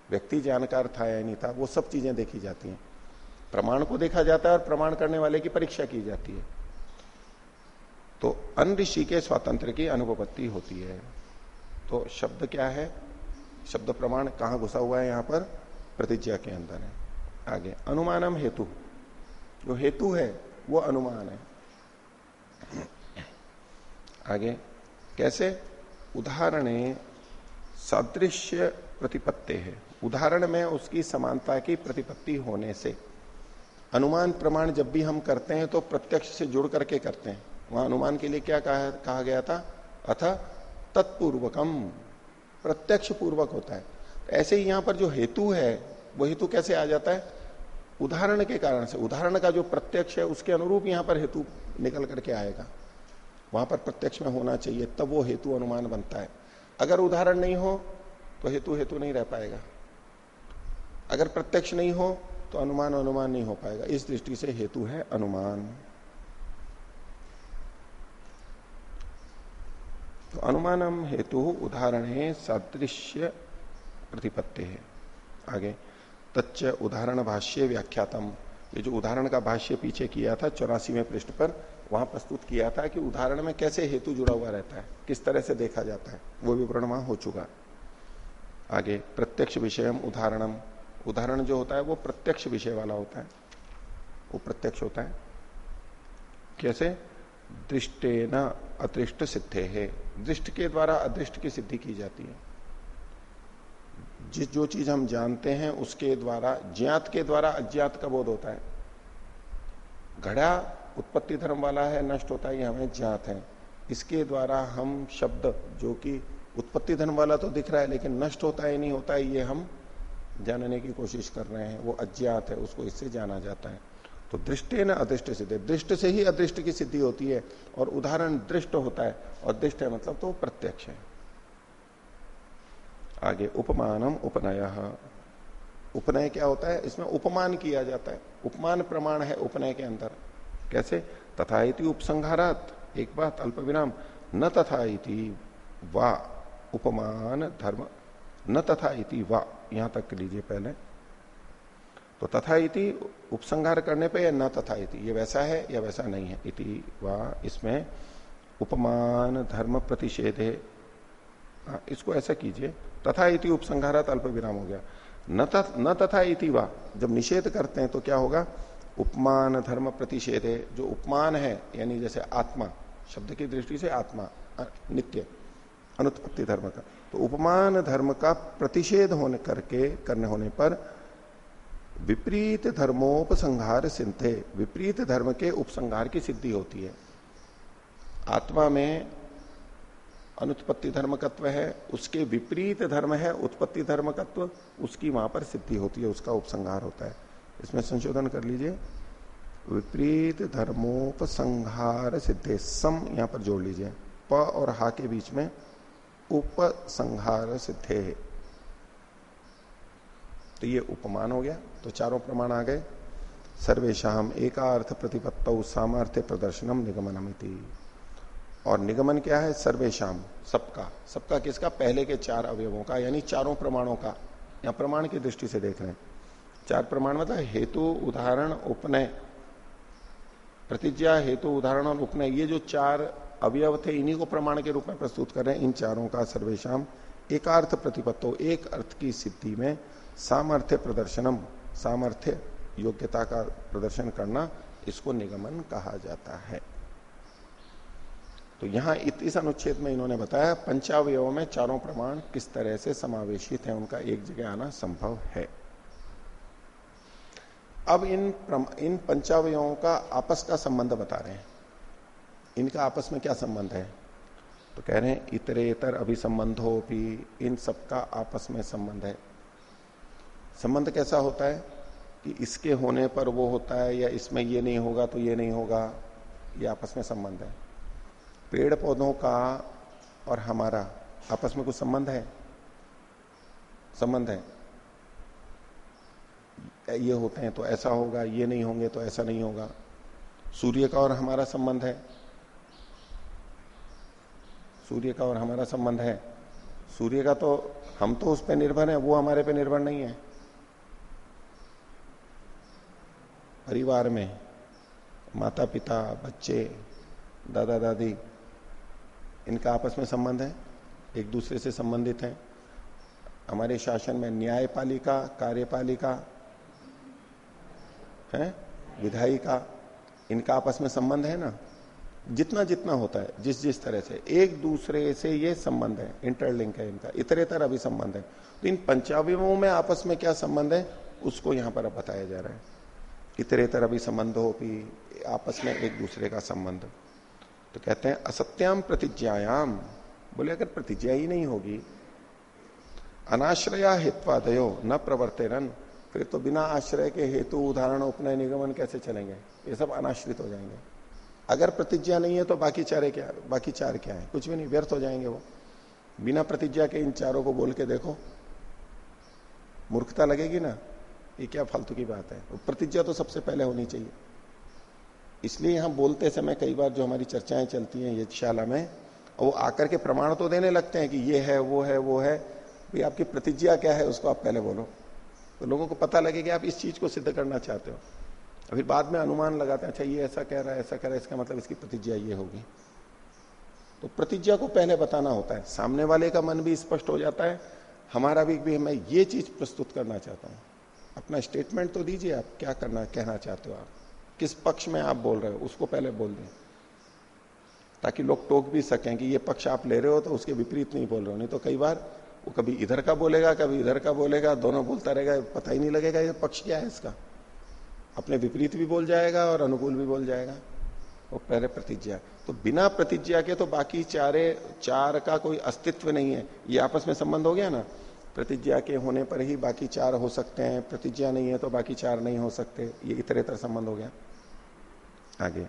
व्यक्ति जानकार था या नहीं था? वो सब चीज़ें देखी जाती हैं। प्रमाण को देखा जाता है और प्रमाण करने वाले की परीक्षा की जाती है। तो अन ऋषि के स्वातंत्र की अनुपत्ति होती है। तो शब्द क्या है? शब्द प्रमाण कहाँ घुसा हुआ है यहाँ पर? प्रतिज्ञा के अंदर है। आगे अनुमानम हेतु। जो हेतु है वो अनुमान है। आगे कैसे? उदाहरण सादृश्य प्रतिपत्ति है। उदाहरण में उसकी समानता की प्रतिपत्ति होने से। अनुमान प्रमाण जब भी हम करते हैं तो प्रत्यक्ष से जुड़ करके करते हैं। वहाँ अनुमान के लिए क्या कहा, कहा गया था? अथ तत्पूर्वकम प्रत्यक्ष पूर्वक होता है। ऐसे ही यहाँ पर जो हेतु है, वो हेतु कैसे आ जाता है? उदाहरण के कारण से, उदाहरण का जो प्रत्यक्ष है, उसके अनुरूप यहाँ पर हेतु निकल करके आएगा। वहाँ पर प्रत्यक्ष में होना चाहिए, तब वो हेतु अनुमान बनता है। अगर उदाहरण नहीं हो तो हेतु हेतु नहीं रह पाएगा। अगर प्रत्यक्ष नहीं हो तो अनुमान अनुमान नहीं हो पाएगा। इस दृष्टि से हेतु है अनुमान। तो अनुमानम हेतु उदाहरण है सादृश्य प्रतिपत्ति है। आगे, तच्च उदाहरण भाष्य व्याख्यातम। ये जो उदाहरण का भाष्य पीछे किया था, चौरासीवें पृष्ठ पर, वहाँ प्रस्तुत किया था कि उदाहरण में कैसे हेतु जुड़ा हुआ रहता है, किस तरह से देखा जाता है, वो विवरण वहाँ हो चुका। आगे, प्रत्यक्ष विषय उदाहरणम। उदाहरण जो होता है, वो प्रत्यक्ष विषय वाला होता है। वो प्रत्यक्ष होता है। कैसे? दृष्टे न अदृष्ट सिद्धे है। दृष्ट के द्वारा अदृष्ट की सिद्धि की जाती है। जिस जो चीज़ हम जानते हैं, उसके द्वारा, ज्ञात के द्वारा अज्ञात का बोध होता है। घड़ा उत्पत्ति धर्म वाला है, नष्ट होता है, ये हमें ज्ञात है। इसके द्वारा हम शब्द, जो कि उत्पत्ति धर्म वाला तो दिख रहा है, लेकिन नष्ट होता है, नहीं होता है, ये हम जानने की कोशिश कर रहे हैं। वो अज्ञात है, उसको इससे जाना जाता है। तो दृष्टि न अदृष्ट सिद्धि। दृष्ट से ही अदृष्ट की सिद्धि होती है और उदाहरण दृष्ट होता है और दृष्ट है मतलब तो प्रत्यक्ष है। आगे उपमानम उपनय। उपनय क्या होता है? इसमें उपमान किया जाता है। उपमान प्रमाण है उपनय के अंदर। कैसे? तथा उपसंहारात। एक बात, अल्प विराम। न तथा वा। उपमान, धर्म। न तथा वा। यहाँ तक लीजिए पहले। तो तथा इति उपसंहार करने पे या न तथा इति ये वैसा है या वैसा नहीं है? इति वा इसमें उपमान धर्म प्रतिषेध है इसको ऐसा कीजिए। तथा इति उपसंहारात अल्प विराम हो गया। न तथ, न तथा इति वा जब निषेध करते हैं तो क्या होगा? उपमान धर्म प्रतिषेध है जो उपमान है यानी जैसे आत्मा शब्द की दृष्टि से आत्मा नित्य अनुत्पत्ति धर्म का। तो उपमान धर्म का प्रतिषेध होने करके करने होने पर विपरीत धर्मोपसंहार सिंथे विपरीत धर्म के उपसंहार की सिद्धि होती है। आत्मा में अनुत्पत्ति धर्मकत्व है, उसके विपरीत धर्म है, उत्पत्ति धर्मकत्व, उसकी वहाँ पर सिद्धि होती है, उसका उपसंहार होता है। इसमें संशोधन कर लीजिए। विपरीत धर्मोपसंहार सिद्धे, सम यहाँ पर जोड़ लीजिए। प और हा के बीच में उपसंहार सिद्धे। तो ये उपमान हो गया। तो चारों प्रमाण आ गए। सर्वेशम एकार्थ प्रतिपत्त सामर्थ्य प्रदर्शनम निगमनमिति और निगमन क्या है? सर्वेशम सबका। सबका किसका? पहले के चार अवयवों का, यानी चारों प्रमाणों का। या प्रमाण की दृष्टि से देख रहे हैं। चार प्रमाण मतलब हेतु, उदाहरण, उपनय। प्रतिज्ञा, हेतु, उदाहरण और उपनय, ये जो चार अवयव थे, इन्हीं को प्रमाण के रूप में प्रस्तुत कर रहे हैं। इन चारों का सर्वेशम एकार्थ प्रतिपत्तो, एक अर्थ की सिद्धि में सामर्थ्य प्रदर्शनम। सामर्थ्य, योग्यता का प्रदर्शन करना इसको निगमन कहा जाता है। तो यहाँ इस अनुच्छेद में इन्होंने बताया पंचावयों में चारों प्रमाण किस तरह से समावेशित है, उनका एक जगह आना संभव है। अब इन इन पंचावयों का आपस का संबंध बता रहे हैं। इनका आपस में क्या संबंध है? तो कह रहे हैं इतरे इतरेतर अभिसंबंधो भी इन सबका आपस में संबंध है। संबंध कैसा होता है? कि इसके होने पर वो होता है या इसमें ये नहीं होगा तो ये नहीं होगा, ये आपस में संबंध है। पेड़ पौधों का और हमारा आपस में कुछ संबंध है? संबंध है। ये होते हैं तो ऐसा होगा, ये नहीं होंगे तो ऐसा नहीं होगा। सूर्य का और हमारा संबंध है। सूर्य का और हमारा संबंध है। सूर्य का तो हम तो उस पर निर्भर है, वो हमारे पे निर्भर नहीं है। परिवार में माता पिता बच्चे दादा दादी इनका आपस में संबंध है, एक दूसरे से संबंधित है। हमारे शासन में न्यायपालिका, कार्यपालिका, है, विधायिका, इनका आपस में संबंध है ना? जितना जितना होता है, जिस जिस तरह से, एक दूसरे से ये संबंध है इंटरलिंक है इनका इतरेतर अभी संबंध है। तो इन पंचावयों में आपस में क्या संबंध है, उसको यहाँ पर बताया जा रहा है। इतरेतर अभी संबंध हो भी आपस में एक दूसरे का संबंध। तो कहते हैं, असत्याम प्रतिज्ञायाम। बोले, अगर प्रतिज्ञा ही नहीं होगी, अनाश्रया हित्वादयो, न प्रवर्तेरन। फिर तो बिना आश्रय के हेतु, उदाहरण उपनय निगमन कैसे चलेंगे? ये सब अनाश्रित हो जाएँगे। अगर प्रतिज्ञा नहीं है तो बाकी चारे क्या, बाकी चार क्या है? कुछ भी नहीं, व्यर्थ हो जाएँगे वो। बिना प्रतिज्ञा के इन चारों को बोल के देखो। मूर्खता लगेगी ना? ये क्या फालतू की बात है? प्रतिज्ञा तो सबसे पहले होनी चाहिए। इसलिए यहाँ बोलते समय कई बार जो हमारी चर्चाएँ चलती हैं ये शाला में वो आकर के प्रमाण तो देने लगते हैं कि ये है वो है वो है। भाई आपकी प्रतिज्ञा क्या है उसको आप पहले बोलो। तो लोगों को पता लगे कि आप इस चीज़ को सिद्ध करना चाहते हो। फिर बाद में अनुमान लगाते हैं अच्छा ये ऐसा कह रहा है ऐसा कह रहा है इसका मतलब इसकी प्रतिज्ञा ये होगी। तो प्रतिज्ञा को पहले बताना होता है। सामने वाले का मन भी स्पष्ट हो जाता है। हमारा भी, भी मैं ये चीज़ प्रस्तुत करना चाहता हूँ। अपना स्टेटमेंट तो दीजिए आप, क्या करना, कहना चाहते हो आप? किस पक्ष में आप बोल रहे हो? उसको पहले बोल दें। ताकि लोग टोक भी सकें कि ये पक्ष आप ले रहे हो तो उसके विपरीत नहीं बोल रहे हो। नहीं तो कई बार वो कभी इधर का बोलेगा, कभी इधर का बोलेगा, दोनों बोलता रहेगा, पता ही नहीं लगेगा ये पक्ष क्या है इसका। अपने विपरीत भी बोल जाएगा और अनुकूल भी बोल जाएगा। वो पहले प्रतिज्ञा। तो बिना प्रतिज्ञा के तो बाकी चारे, चार का कोई अस्तित्व नहीं है। ये आपस में संबंध हो गया ना? प्रतिज्ञा के होने पर ही बाकी चार हो सकते हैं। प्रतिज्ञा नहीं है तो बाकी चार नहीं हो सकते। ये इतरेतर संबंध हो गया। आगे।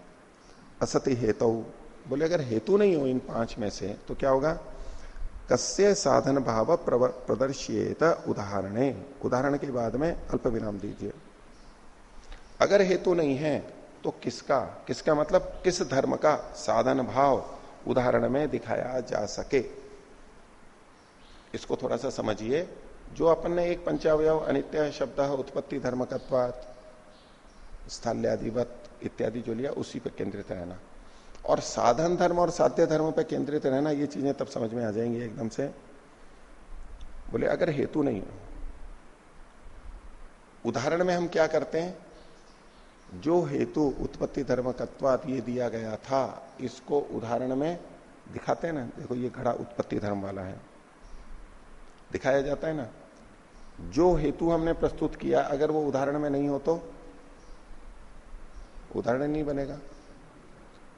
असत्य हेतु। बोले, अगर हेतु नहीं हो इन पाँच में से तो क्या होगा? कस्य साधन भाव प्रदर्शित उदाहरण। उदाहरण के बाद में अल्प विराम दीजिए। अगर हेतु नहीं है तो किसका? किसका मतलब? किस धर्म का साधन भाव उदाहरण में दिखाया जा सके? इसको थोड़ा सा समझिए, जो अपन ने एक पंचावय अनित्य शब्द है, उत्पत्ति, धर्मकत्वात, स्थल्यादिवत इत्यादि जो लिया, उसी पर केंद्रित रहना। और साधन धर्म और साध्य धर्म पर केंद्रित रहना, ये चीज़ें तब समझ में आ जाएँगी एकदम से। बोले, अगर हेतु नहीं हो, उदाहरण में हम क्या करते हैं? जो हेतु, उत्पत्ति धर्म कत्वात ये दिया गया था, इसको उदाहरण में दिखाते हैं ना, देखो ये घड़ा उत्पत्ति धर्म वाला है। दिखाया जाता है ना? जो हेतु हमने प्रस्तुत किया, अगर वो उदाहरण में नहीं हो तो? उदाहरण नहीं बनेगा।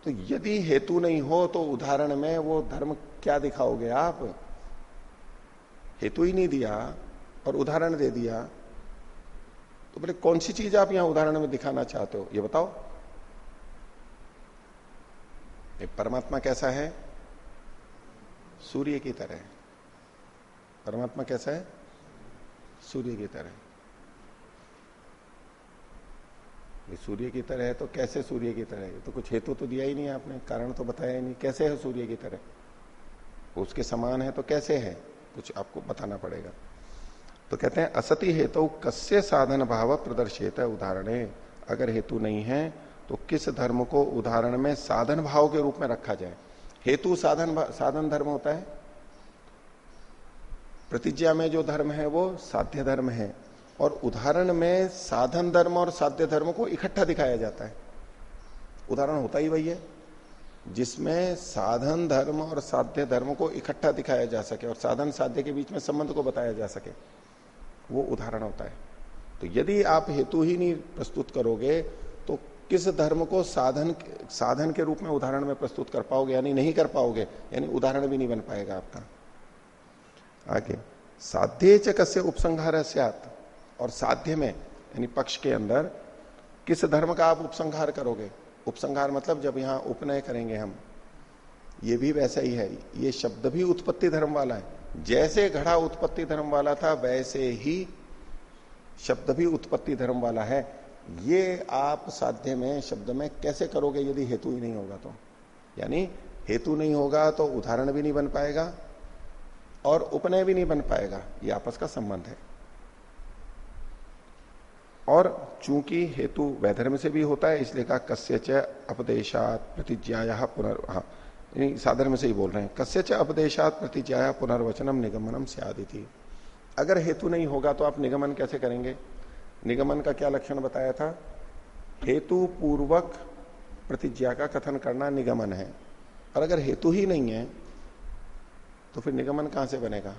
तो यदि हेतु नहीं हो तो उदाहरण में वो धर्म क्या दिखाओगे आप? हेतु ही नहीं दिया और उदाहरण दे दिया। तो बोले, कौन सी चीज़ आप यहाँ उदाहरण में दिखाना चाहते हो? ये बताओ। परमात्मा कैसा है? सूर्य की तरह परमात्मा कैसा है? सूर्य की तरह। सूर्य की तरह है तो कैसे सूर्य की तरह है? तो कुछ हेतु तो दिया ही नहीं आपने, कारण तो बताया ही नहीं। कैसे है सूर्य की तरह? उसके समान है तो कैसे है? कुछ आपको बताना पड़ेगा। तो कहते हैं, असती हेतु कस्य साधन भाव प्रदर्शित है उदाहरण। अगर हेतु नहीं है तो किस धर्म को उदाहरण में साधन भाव के रूप में रखा जाए? हेतु साधन साधन धर्म होता है। प्रतिज्ञा में जो धर्म है, वो साध्य धर्म है। और उदाहरण में साधन धर्म और साध्य धर्म को इकट्ठा दिखाया जाता है। उदाहरण होता ही वही है, जिसमें साधन धर्म और साध्य धर्म को इकट्ठा दिखाया जा सके और साधन साध्य के बीच में संबंध को बताया जा सके, वो उदाहरण होता है। तो यदि आप हेतु ही नहीं प्रस्तुत करोगे तो किस धर्म को साधन साधन के रूप में उदाहरण में प्रस्तुत कर पाओगे, यानी नहीं कर पाओगे, यानी उदाहरण भी नहीं बन पाएगा आपका। आगे, साध्य च कस्य उपसंहार और साध्य में, यानी पक्ष के अंदर, किस धर्म का आप उपसंहार करोगे? उपसंहार मतलब जब यहाँ उपनय करेंगे हम। ये भी वैसा ही है। ये शब्द भी उत्पत्ति धर्म वाला है। जैसे घड़ा उत्पत्ति धर्म वाला था, वैसे ही शब्द भी उत्पत्ति धर्म वाला है। ये आप साध्य में, शब्द में कैसे करोगे यदि हेतु ही नहीं होगा तो? यानी हेतु नहीं होगा तो उदाहरण भी नहीं बन पाएगा। और उपनय भी नहीं बन पाएगा। ये आपस का संबंध है। और चूँकि हेतु वैधर्म से भी होता है, इसलिए कहा कस्य च अपदेशात प्रतिज्ञाया पुनर् हाँ साधर्म से ही बोल रहे हैं। कस्य च अपदेशात प्रतिज्ञाया पुनर्वचनम निगमनम से आदि थी अगर हेतु नहीं होगा तो आप निगमन कैसे करेंगे? निगमन का क्या लक्षण बताया था? हेतु पूर्वक प्रतिज्ञा का कथन करना निगमन है। और अगर हेतु ही नहीं है तो फिर निगमन कहाँ से बनेगा?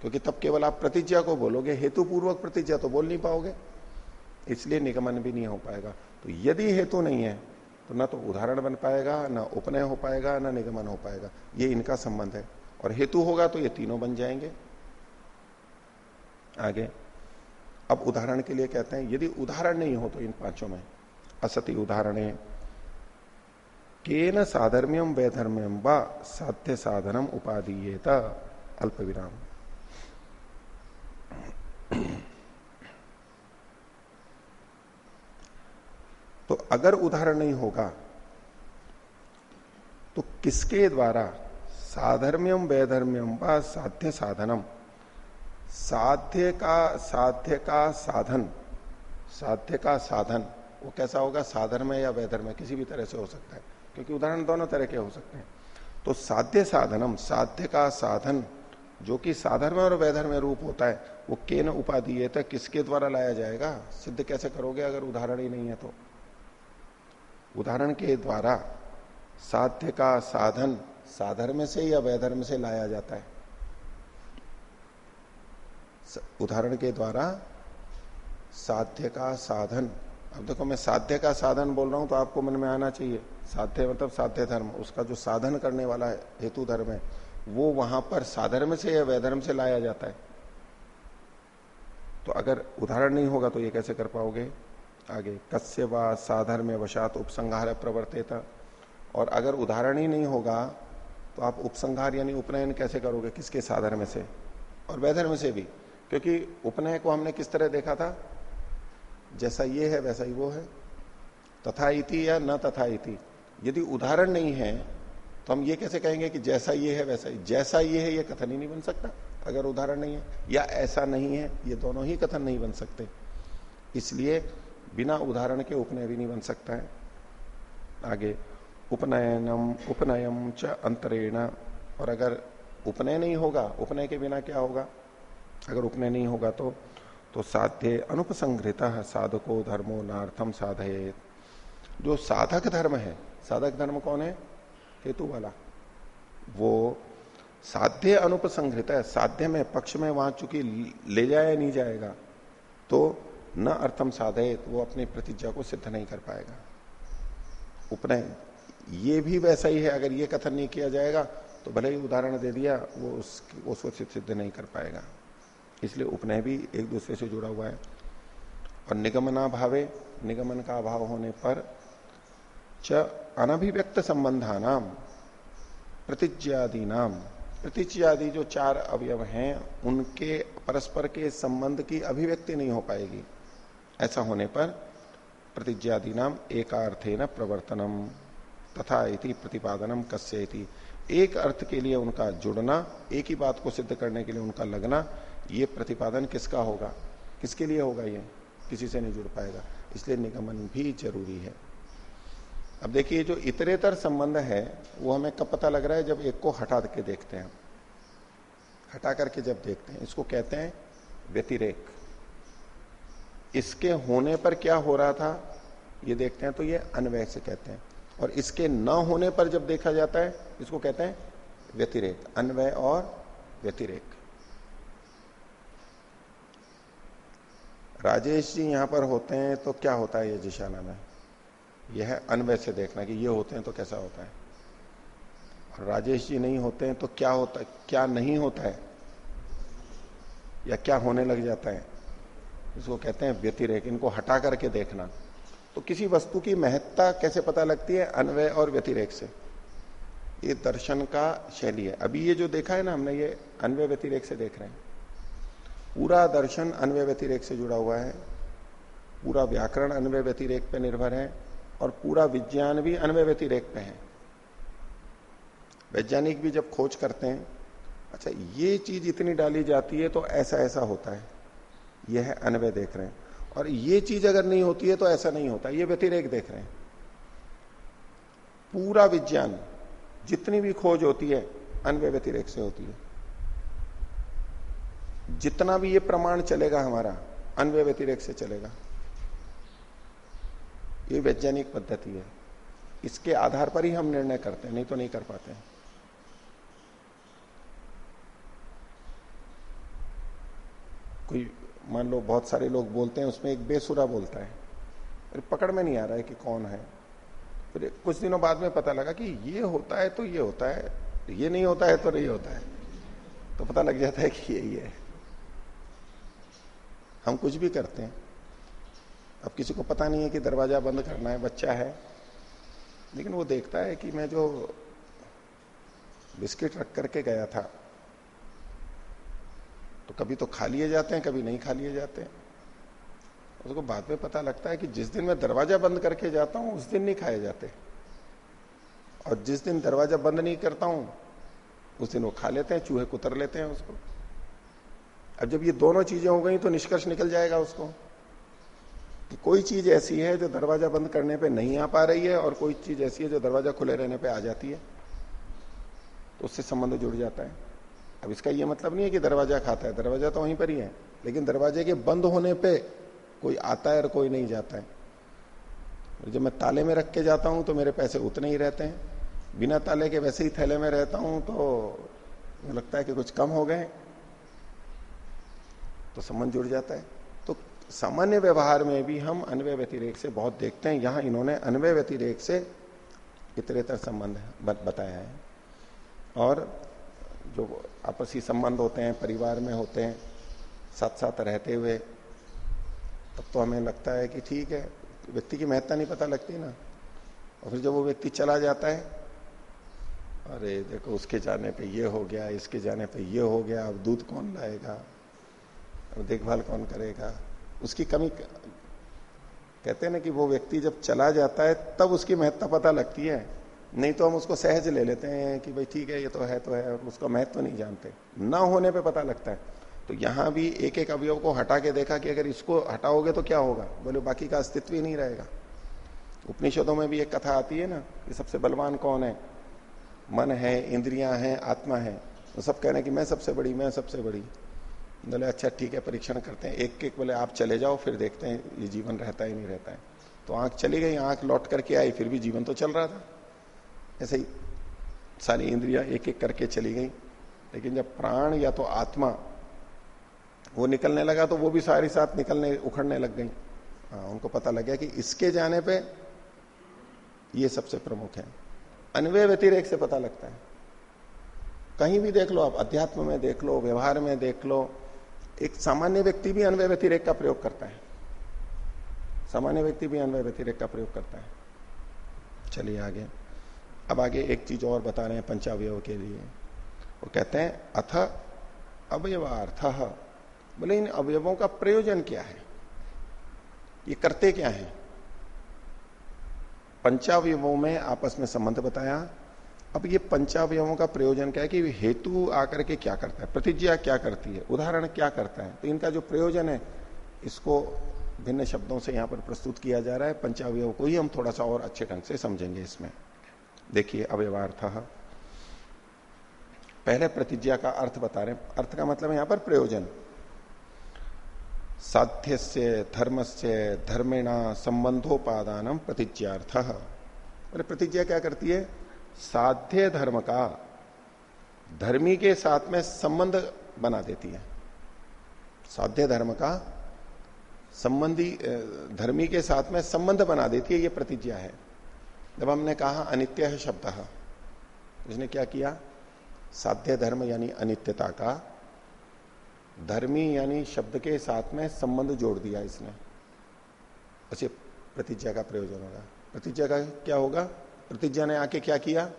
क्योंकि तब केवल आप प्रतिज्ञा को बोलोगे हेतु पूर्वक प्रतिज्ञा तो बोल नहीं पाओगे। इसलिए निगमन भी नहीं हो पाएगा। तो यदि हेतु नहीं है तो ना तो उदाहरण बन पाएगा, ना उपनय हो पाएगा, ना निगमन हो पाएगा। ये इनका संबंध है। और हेतु होगा तो ये तीनों बन जाएँगे। आगे। अब उदाहरण के लिए कहते हैं, यदि उदाहरण नहीं हो तो इन पाँचों में, असती उदाहरण केन साधर्म्यम वैधर्म्यम व साध्य साधनम उपाधीयेत अल्प विराम तो अगर उदाहरण नहीं होगा तो किसके द्वारा साधर्म्यम वैधर्म्यम व साध्य साधनम साध्य का साध्य का साधन, साध्य का साधन, वो कैसा होगा साधन में या वैधर्म किसी भी तरह से हो सकता है। क्योंकि उदाहरण दोनों तरह के हो सकते हैं। तो साध्य साधनम, साध्य का साधन, जो कि साधर्म और वैधर्म रूप होता है, वो केन उपाधि है तो किसके द्वारा लाया जाएगा? सिद्ध कैसे करोगे अगर उदाहरण ही नहीं है तो? उदाहरण के द्वारा साध्य का साधन साधर्म से या वैधर्म से लाया जाता है। उदाहरण के द्वारा साध्य का साधन अब देखो, मैं साध्य का साधन बोल रहा हूँ तो आपको मन में आना चाहिए। साध्य मतलब साध्य धर्म, उसका जो साधन करने वाला है, हेतु धर्म है, वो वहाँ पर साधर्म से या वैधर्म से लाया जाता है। तो अगर उदाहरण नहीं होगा तो ये कैसे कर पाओगे? आगे, कस्य व साधर्म वशात उपसंहार प्रवर्तित। और अगर उदाहरण ही नहीं होगा तो आप उपसंहार यानी उपनयन कैसे करोगे? किसके साधर्म से? और वैधर्म से भी। क्योंकि उपनय को हमने किस तरह देखा था? जैसा ये है, वैसा ही वो है। तथा इति या न तथा इति। यदि उदाहरण नहीं है तो हम ये कैसे कहेंगे कि जैसा ये है, वैसा ही। जैसा ये है, ये कथन ही नहीं बन सकता, अगर उदाहरण नहीं है। या ऐसा नहीं है, ये दोनों ही कथन नहीं बन सकते। इसलिए बिना उदाहरण के उपनय भी नहीं बन सकता है। आगे, उपनयनम उपनयम च अंतरेण। और अगर उपनय नहीं होगा, उपनय के बिना क्या होगा? अगर उपनय नहीं होगा तो तो साध्य अनुपसंग्रहित साधको धर्मो नार्थम साधये जो साधक धर्म है, साधक धर्म कौन है? हेतु वाला वो साध्य अनुपसंग्रहित है, साध्य में, पक्ष में वहाँ चूँकि ले जाया नहीं जाएगा तो न अर्थम साधे तो वो अपनी प्रतिज्ञा को सिद्ध नहीं कर पाएगा। उपनय, ये भी वैसा ही है, अगर ये कथन नहीं किया जाएगा तो भले ही उदाहरण दे दिया, वो उसको सिद्ध नहीं कर पाएगा। इसलिए उपनय भी एक दूसरे से जुड़ा हुआ है। और निगमना भावे निगमन का अभाव होने पर च अनभिव्यक्त संबंधानाम प्रतिज्ञादि नाम प्रतिज्ञादि जो चार अवयव हैं, उनके परस्पर के संबंध की अभिव्यक्ति नहीं हो पाएगी। ऐसा होने पर प्रतिज्ञादि नाम एकार्थे न प्रवर्तनम, तथा इति प्रतिपादनम कस्य इति एक अर्थ के लिए उनका जुड़ना, एक ही बात को सिद्ध करने के लिए उनका लगना, ये प्रतिपादन किसका होगा? किसके लिए होगा ये? किसी से नहीं जुड़ पाएगा। इसलिए निगमन भी ज़रूरी है। अब देखिए, जो इतरेतर संबंध है, वो हमें कब पता लग रहा है? जब एक को हटा के देखते हैं। हटा करके जब देखते हैं, इसको कहते हैं व्यतिरेक। इसके होने पर क्या हो रहा था? ये देखते हैं तो ये अनवय से कहते हैं। और इसके न होने पर जब देखा जाता है, इसको कहते हैं व्यतिरेक, अन्वय और व्यतिरेक। राजेश जी यहाँ पर होते हैं तो क्या होता है ये जिशाना में? यह है अन्वय से देखना कि ये होते हैं तो कैसा होता है। और राजेश जी नहीं होते हैं तो क्या होता है, क्या नहीं होता है? या क्या होने लग जाता है? इसको कहते हैं व्यतिरेक। इनको हटा करके देखना। तो किसी वस्तु की महत्ता कैसे पता लगती है? अन्वय और व्यतिरेक से। ये दर्शन का शैली है। अभी ये जो देखा है ना हमने, ये अन्वय व्यतिरेक से देख रहे हैं। पूरा दर्शन अन्वय व्यतिरेक से जुड़ा हुआ है। पूरा व्याकरण अन्वय व्यतिरेक पे निर्भर है और पूरा विज्ञान भी अन्वय व्यतिरेक पे है। वैज्ञानिक भी जब खोज करते हैं अच्छा ये चीज़ इतनी डाली जाती है तो ऐसा ऐसा होता है। यह है अन्वय देख रहे हैं। और ये चीज़ अगर नहीं होती है तो ऐसा नहीं होता। ये व्यतिरेक देख रहे हैं। पूरा विज्ञान जितनी भी खोज होती है अन्वय व्यतिरेक से होती है। जितना भी ये प्रमाण चलेगा हमारा अन्वय व्यतिरेक से चलेगा। ये वैज्ञानिक पद्धति है। इसके आधार पर ही हम निर्णय करते हैं, नहीं तो नहीं कर पाते हैं। कोई मान लो बहुत सारे लोग बोलते हैं, उसमें एक बेसुरा बोलता है। फिर पकड़ में नहीं आ रहा है कि कौन है। फिर कुछ दिनों बाद में पता लगा कि ये होता है तो ये होता है ये नहीं होता है तो नहीं होता है। तो पता लग जाता है कि यही है। हम कुछ भी करते हैं। अब किसी को पता नहीं है कि दरवाज़ा बंद करना है, बच्चा है। लेकिन वो देखता है कि मैं जो बिस्किट रख करके गया था तो कभी तो खा लिए जाते हैं, कभी नहीं खा लिए जाते हैं। उसको बाद में पता लगता है कि जिस दिन मैं दरवाज़ा बंद करके जाता हूँ, उस दिन नहीं खाए जाते। और जिस दिन दरवाज़ा बंद नहीं करता हूँ, उस दिन वो खा लेते हैं, चूहे कुतर लेते हैं उसको। अब जब ये दोनों चीज़ें हो गई तो निष्कर्ष निकल जाएगा उसको कि कोई चीज़ ऐसी है जो दरवाज़ा बंद करने पे नहीं आ पा रही है, और कोई चीज़ ऐसी है जो दरवाज़ा खुले रहने पे आ जाती है। तो उससे संबंध जुड़ जाता है। अब इसका यह मतलब नहीं है कि दरवाज़ा खाता है, दरवाज़ा तो वहीं पर ही है, लेकिन दरवाजे के बंद होने पे कोई आता है और कोई नहीं जाता है। जब मैं ताले में रख के जाता हूँ तो मेरे पैसे उतने ही रहते हैं। बिना ताले के वैसे ही थैले में रहता हूँ तो लगता है कि कुछ कम हो गए तो संबंध जुड़ जाता है। तो सामान्य व्यवहार में भी हम अन्वय व्यतिरेक से बहुत देखते हैं। यहाँ इन्होंने अन्वय व्यतिरेक से इतरेतर संबंध बताया है। और जो आपसी संबंध होते हैं, परिवार में होते हैं साथ साथ रहते हुए, तब तो हमें लगता है कि ठीक है, व्यक्ति की महत्ता नहीं पता लगती ना। और फिर जब वो व्यक्ति चला जाता है, अरे देखो उसके जाने पे ये हो गया, इसके जाने पे ये हो गया, अब दूध कौन लाएगा, अब देखभाल कौन करेगा। उसकी कमी कहते हैं ना कि वो व्यक्ति जब चला जाता है, तब उसकी महत्ता पता लगती है। नहीं तो हम उसको सहज ले लेते हैं कि भाई ठीक है, ये तो है तो है उसका महत्व तो नहीं जानते। ना होने पे पता लगता है। तो यहाँ भी एक एक अवयव को हटा के देखा कि अगर इसको हटाओगे तो क्या होगा? बोले, बाकी का अस्तित्व ही नहीं रहेगा। उपनिषदों में भी एक कथा आती है ना कि सबसे बलवान कौन है? मन है, इंद्रियाँ हैं, आत्मा है। तो सब कह रहे हैं कि मैं सबसे बड़ी, मैं सबसे बड़ी। बोले अच्छा ठीक है, परीक्षण करते हैं। एक एक बोले, आप चले जाओ, फिर देखते हैं, ये जीवन रहता है, नहीं रहता है। तो आँख चली गई, आँख लौट करके आई, फिर भी जीवन तो चल रहा था। ऐसे ही सारी इंद्रिया एक एक करके चली गई। लेकिन जब प्राण या तो आत्मा वो निकलने लगा तो वो भी सारी साथ निकलने, उखड़ने लग गई। हाँ उनको पता लग गया कि इसके जाने पे ये सबसे प्रमुख है। अनवय व्यतिरेक से पता लगता है। कहीं भी देख लो आप, अध्यात्म में देख लो, व्यवहार में देख लो, एक सामान्य व्यक्ति भी अनवय व्यतिरेक का प्रयोग करता है। सामान्य व्यक्ति भी अनवय व्यतिरेक का प्रयोग करता है। चलिए आगे। अब आगे एक चीज़ और बता रहे हैं पंचावय के लिए। वो कहते हैं, अथ अवयवार्थ। बोले, इन अवयवों का प्रयोजन क्या है? ये करते क्या है? पंचावयवों में आपस में संबंध बताया। अब ये पंचावयवों का प्रयोजन क्या है कि हेतु आकर के क्या करता है? प्रतिज्ञा क्या करती है? उदाहरण क्या करता है? तो इनका जो प्रयोजन है, इसको भिन्न शब्दों से यहाँ पर प्रस्तुत किया जा रहा है। पंचावय को ही हम थोड़ा सा और अच्छे ढंग से समझेंगे इसमें। देखिए अव्यवार्थ। पहले प्रतिज्ञा का अर्थ बता रहे हैं। अर्थ का मतलब यहाँ पर प्रयोजन। साध्य से धर्म से धर्मेणा संबंधोपादान प्रतिज्ञार्थ। प्रतिज्ञा क्या करती है? साध्य धर्म का धर्मी के साथ में संबंध बना देती है। साध्य धर्म का संबंधी धर्मी के साथ में संबंध बना देती है, ये प्रतिज्ञा है। जब हमने कहा अनित्य है शब्द, इसने क्या किया? साध्य धर्म यानी अनित्यता का धर्मी यानी शब्द के साथ में संबंध जोड़ दिया इसने। अच्छे प्रतिज्ञा का प्रयोजन होगा। प्रतिज्ञा का क्या होगा? प्रतिज्ञा ने आके क्या किया?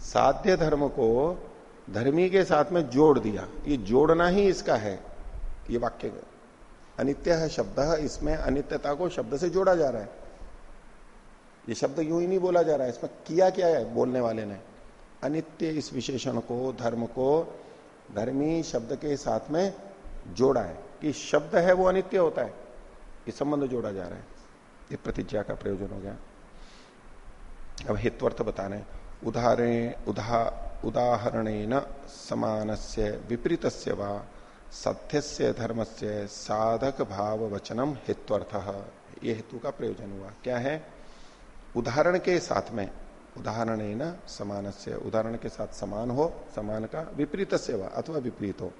साध्य धर्म को धर्मी के साथ में जोड़ दिया। ये जोड़ना ही इसका है, ये वाक्य। अनित्य है शब्द, इसमें अनित्यता को शब्द से जोड़ा जा रहा है। ये शब्द यूँ ही नहीं बोला जा रहा है, इसमें किया क्या है बोलने वाले ने? अनित्य इस विशेषण को, धर्म को, धर्मी शब्द के साथ में जोड़ा है। कि शब्द है वो अनित्य होता है, ये संबंध जोड़ा जा रहा है। ये प्रतिज्ञा का प्रयोजन हो गया। अब हित्वर्थ बता रहे उदाहरण उदाह उदाहरण समान से विपरीत वा सत्य से धर्म से साधक भाव वचनम हेत्वर्थ ये हेतु का प्रयोजन हुआ। क्या है? उदाहरण के साथ में, उदाहरण है ना, समान से, उदाहरण के साथ समान हो, समान का विपरीत से अथवा विपरीत हो।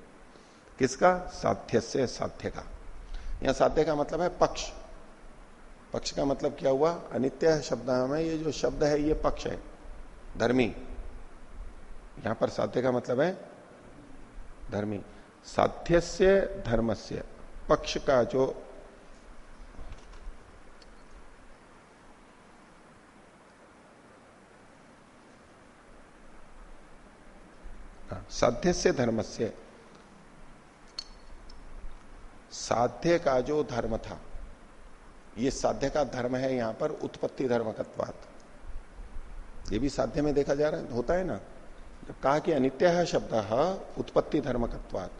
किसका? साध्य से, साध्य का। यहाँ साध्य का मतलब है पक्ष। पक्ष का मतलब क्या हुआ? अनित्य शब्द में ये जो शब्द है, ये पक्ष है। धर्मी। यहाँ पर साध्य का मतलब है धर्मी। साध्य से, धर्म से। पक्ष का जो साध्य से धर्म से साध्य का जो धर्म था, ये साध्य का धर्म है यहाँ पर उत्पत्ति धर्मकत्वात। ये भी साध्य में देखा जा रहा है, होता है ना? जब कहा कि अनित्य है शब्द उत्पत्ति धर्मकत्वात।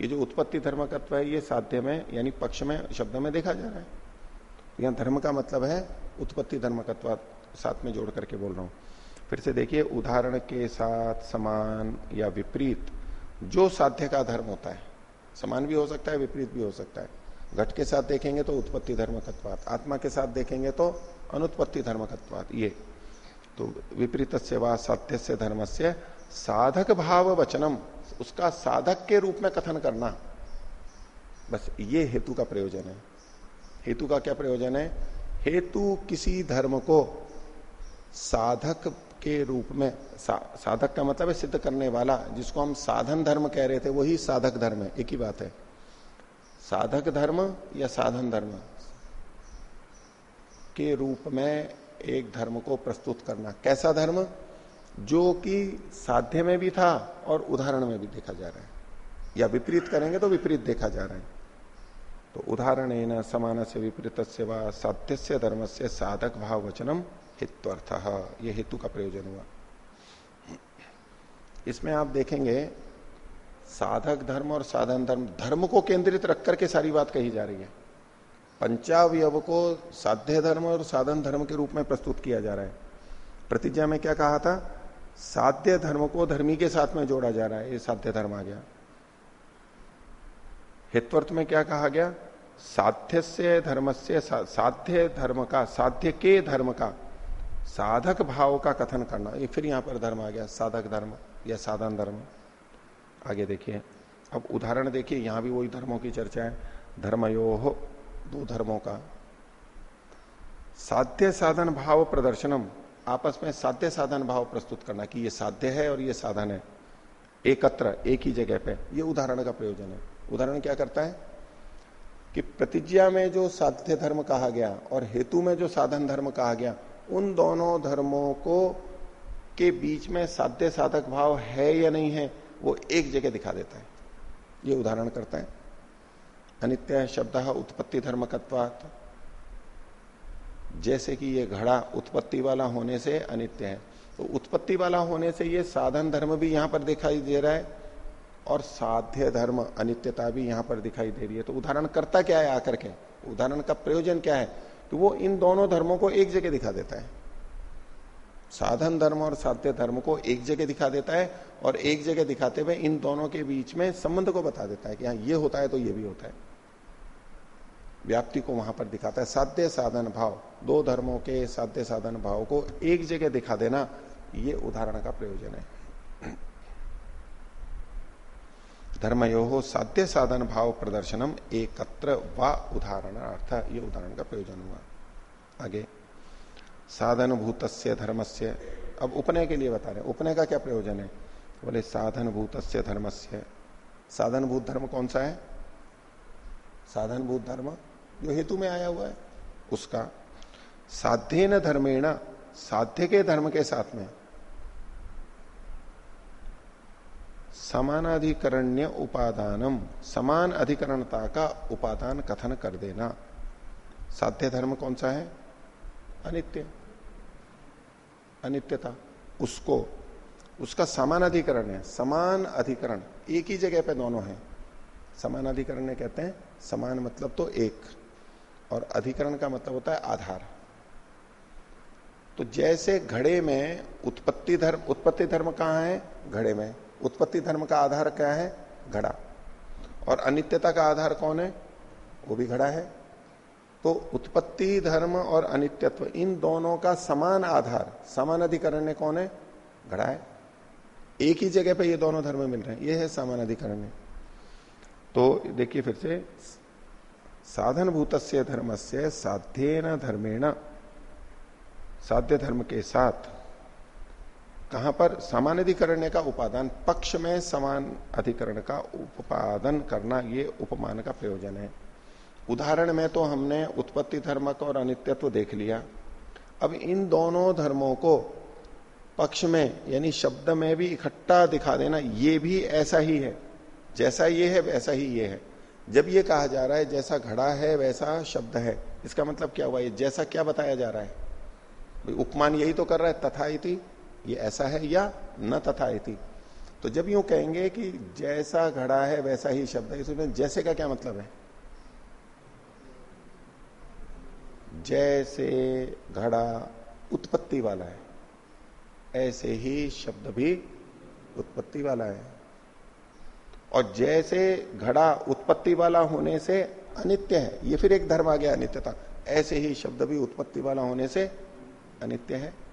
ये जो उत्पत्ति धर्मकत्व है, ये साध्य में, यानी पक्ष में, शब्द में देखा जा रहा है। यहाँ धर्म का मतलब है उत्पत्ति धर्मकत्व साथ में जोड़ करके बोल रहा हूँ। फिर से देखिए, उदाहरण के साथ समान या विपरीत, जो साध्य का धर्म होता है, समान भी हो सकता है, विपरीत भी हो सकता है। घट के साथ देखेंगे तो उत्पत्ति धर्मकत्वात, आत्मा के साथ देखेंगे तो अनुत्पत्ति धर्मकत्वात, ये। तो विपरीत से व सत्य से धर्म से साधक भाव वचनम, उसका साधक के रूप में कथन करना। बस ये हेतु का प्रयोजन है। हेतु का क्या प्रयोजन है? हेतु किसी धर्म को साधक के रूप में सा, साधक का मतलब है सिद्ध करने वाला जिसको हम साधन धर्म कह रहे थे वही साधक धर्म है एक ही बात है। साधक धर्म या साधन धर्म? के रूप में एक धर्म को प्रस्तुत करना। कैसा धर्म? जो कि साध्य में भी था और उदाहरण में भी देखा जा रहा है। या विपरीत करेंगे तो विपरीत देखा जा रहा है। तो उदाहरण समान से विपरीत सेवा साध्य से धर्म से साधक भाव वचनम हित्वर्थ, ये हेतु का प्रयोजन हुआ। इसमें आप देखेंगे, साधक धर्म और साधन धर्म धर्म को केंद्रित रख करके सारी बात कही जा रही है। पंचावयव को साध्य धर्म और साधन धर्म के रूप में प्रस्तुत किया जा रहा है। प्रतिज्ञा में क्या कहा था? साध्य धर्म को धर्मी के साथ में जोड़ा जा रहा है, ये साध्य धर्म आ गया। हित्वर्थ में क्या कहा गया? साध्य से धर्म से, साध्य धर्म का, साध्य के धर्म का साधक भाव का कथन करना। ये फिर यहाँ पर धर्म आ गया, साधक धर्म या साधन धर्म। आगे देखिए, अब उदाहरण देखिए, यहाँ भी वही धर्मों की चर्चा है। धर्मयो हो दो धर्मों का। साध्य साधन भाव प्रदर्शनम, आपस में साध्य साधन भाव प्रस्तुत करना कि ये साध्य है और ये साधन है। एकत्र, एक ही जगह पे। ये उदाहरण का प्रयोजन है। उदाहरण क्या करता है? कि प्रतिज्ञा में जो साध्य धर्म कहा गया और हेतु में जो साधन धर्म कहा गया उन दोनों धर्मों को के बीच में साध्य साधक भाव है या नहीं है, वो एक जगह दिखा देता है। ये उदाहरण करता है। अनित्य शब्द उत्पत्ति धर्म जैसे कि ये घड़ा उत्पत्ति वाला होने से अनित्य है। तो उत्पत्ति वाला होने से ये साधन धर्म भी यहाँ पर दिखाई दे रहा है और साध्य धर्म अनित्यता भी यहाँ पर दिखाई दे रही है। तो उदाहरण करता क्या है आकर के? उदाहरण का प्रयोजन क्या है? तो वो इन दोनों धर्मों को एक जगह दिखा देता है। साधन धर्म और साध्य धर्म को एक जगह दिखा देता है और एक जगह दिखाते हुए इन दोनों के बीच में संबंध को बता देता है कि हाँ ये होता है तो ये भी होता है। व्याप्ति को वहाँ पर दिखाता है। साध्य साधन भाव, दो धर्मों के साध्य साधन भाव को एक जगह दिखा देना, ये उदाहरण का प्रयोजन है। धर्मयो साध्य साधन भाव प्रदर्शनम एकत्र व उदाहरण अर्थ ये उदाहरण का प्रयोजन हुआ। आगे साधन भूत धर्म अब उपनय के लिए बता रहे उपनय का क्या प्रयोजन है? बोले साधन भूत धर्म से साधन भूत धर्म कौन सा है? साधन भूत धर्म जो हेतु में आया हुआ है, उसका। साध्य न धर्मेण, साध्य के धर्म के साथ में समानाधिकरण्य उपादानम। समान अधिकरणता का उपादान कथन कर देना। साध्य धर्म कौन सा है? अनित्य। अनित्यता। उसको। उसका समान अधिकरण है। समान अधिकरण। एक ही जगह पे दोनों है। समान अधिकरण कहते हैं, समान मतलब तो एक। और अधिकरण का मतलब होता है आधार। तो जैसे घड़े में उत्पत्ति धर्म उत्पत्ति धर्म कहाँ है? घड़े में। उत्पत्ति धर्म का आधार क्या है? घड़ा। और अनित्यता का आधार कौन है? वो भी घड़ा है। तो उत्पत्ति, धर्म और अनित्यत्व, इन दोनों का समान आधार, समान अधिकरण कौन है? घड़ा है। एक ही जगह पे ये दोनों धर्म मिल रहे हैं। ये है समान अधिकरण। तो देखिए फिर से साधन भूत धर्म से साध्येन धर्मेण। साध्य धर्म के साथ कहाँ पर? समान अधिकरण का उपादान, पक्ष में समान अधिकरण का उपादन करना ये उपमान का प्रयोजन है। उदाहरण में तो हमने उत्पत्ति धर्म और अनित्यत्व देख लिया। अब इन दोनों धर्मों को पक्ष में, यानी शब्द में भी इकट्ठा दिखा देना, ये भी ऐसा ही है। जैसा ये है, वैसा ही ये है। जब ये कहा जा रहा है, जैसा घड़ा है, वैसा शब्द है। इसका मतलब क्या हुआ? ये जैसा क्या बताया जा रहा है? उपमान यही तो कर रहा है, तथा इति। ये ऐसा है या न तथा इति। तो जब यूँ कहेंगे कि जैसा घड़ा है वैसा ही शब्द है, इसमें जैसे का क्या मतलब है? जैसे घड़ा उत्पत्ति वाला है, ऐसे ही शब्द भी उत्पत्ति वाला है। और जैसे घड़ा उत्पत्ति वाला होने से अनित्य है, ये फिर एक धर्म आ गया अनित्यता ऐसे ही शब्द भी उत्पत्ति वाला होने से अनित्य है।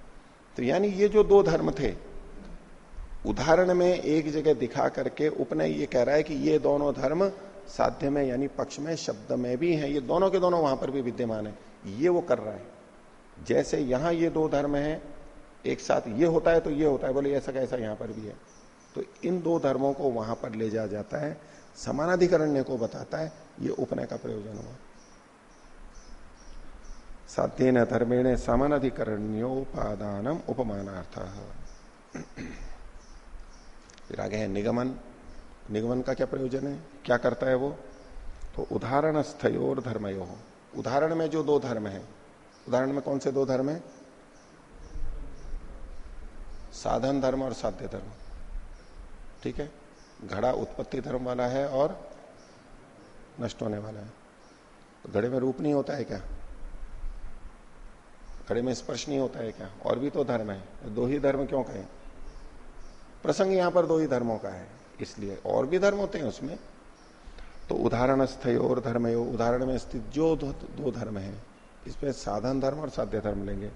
तो यानी ये जो दो धर्म थे, उदाहरण में एक जगह दिखा करके उपनय ये कह रहा है कि ये दोनों धर्म साध्य में यानी पक्ष में, शब्द में भी हैं। ये दोनों के दोनों वहाँ पर भी विद्यमान है। ये वो कर रहा है। जैसे यहाँ ये दो धर्म है, एक साथ ये होता है तो ये होता है। बोले, ऐसा कैसा यहाँ पर भी है? तो इन दो धर्मों को वहाँ पर ले जा जाता है। समानाधिकरण्य को बताता है। ये उपनय का प्रयोजन हुआ। साध्यन धर्मेण समानाधिकरण्योपादानम उपमानार्थ। फिर आगे है निगमन। निगमन का क्या प्रयोजन है? क्या करता है वो? तो उदाहरण स्थयोर धर्मयो। उदाहरण में जो दो धर्म है, उदाहरण में कौन से दो धर्म है? साधन धर्म और साध्य धर्म। ठीक है? घड़ा उत्पत्ति धर्म वाला है और नष्ट होने वाला है। तो घड़े में रूप नहीं होता है क्या? घड़े में स्पर्श नहीं होता है क्या? और भी तो धर्म है। दो ही धर्म क्यों कहें? प्रसंग यहाँ पर दो ही धर्मों का है इसलिए और भी धर्म होते हैं उसमें। तो उदाहरण स्थय और धर्म उदाहरण में स्थित जो दो, दो धर्म है इसमें साधन धर्म और साध्य धर्म लेंगे।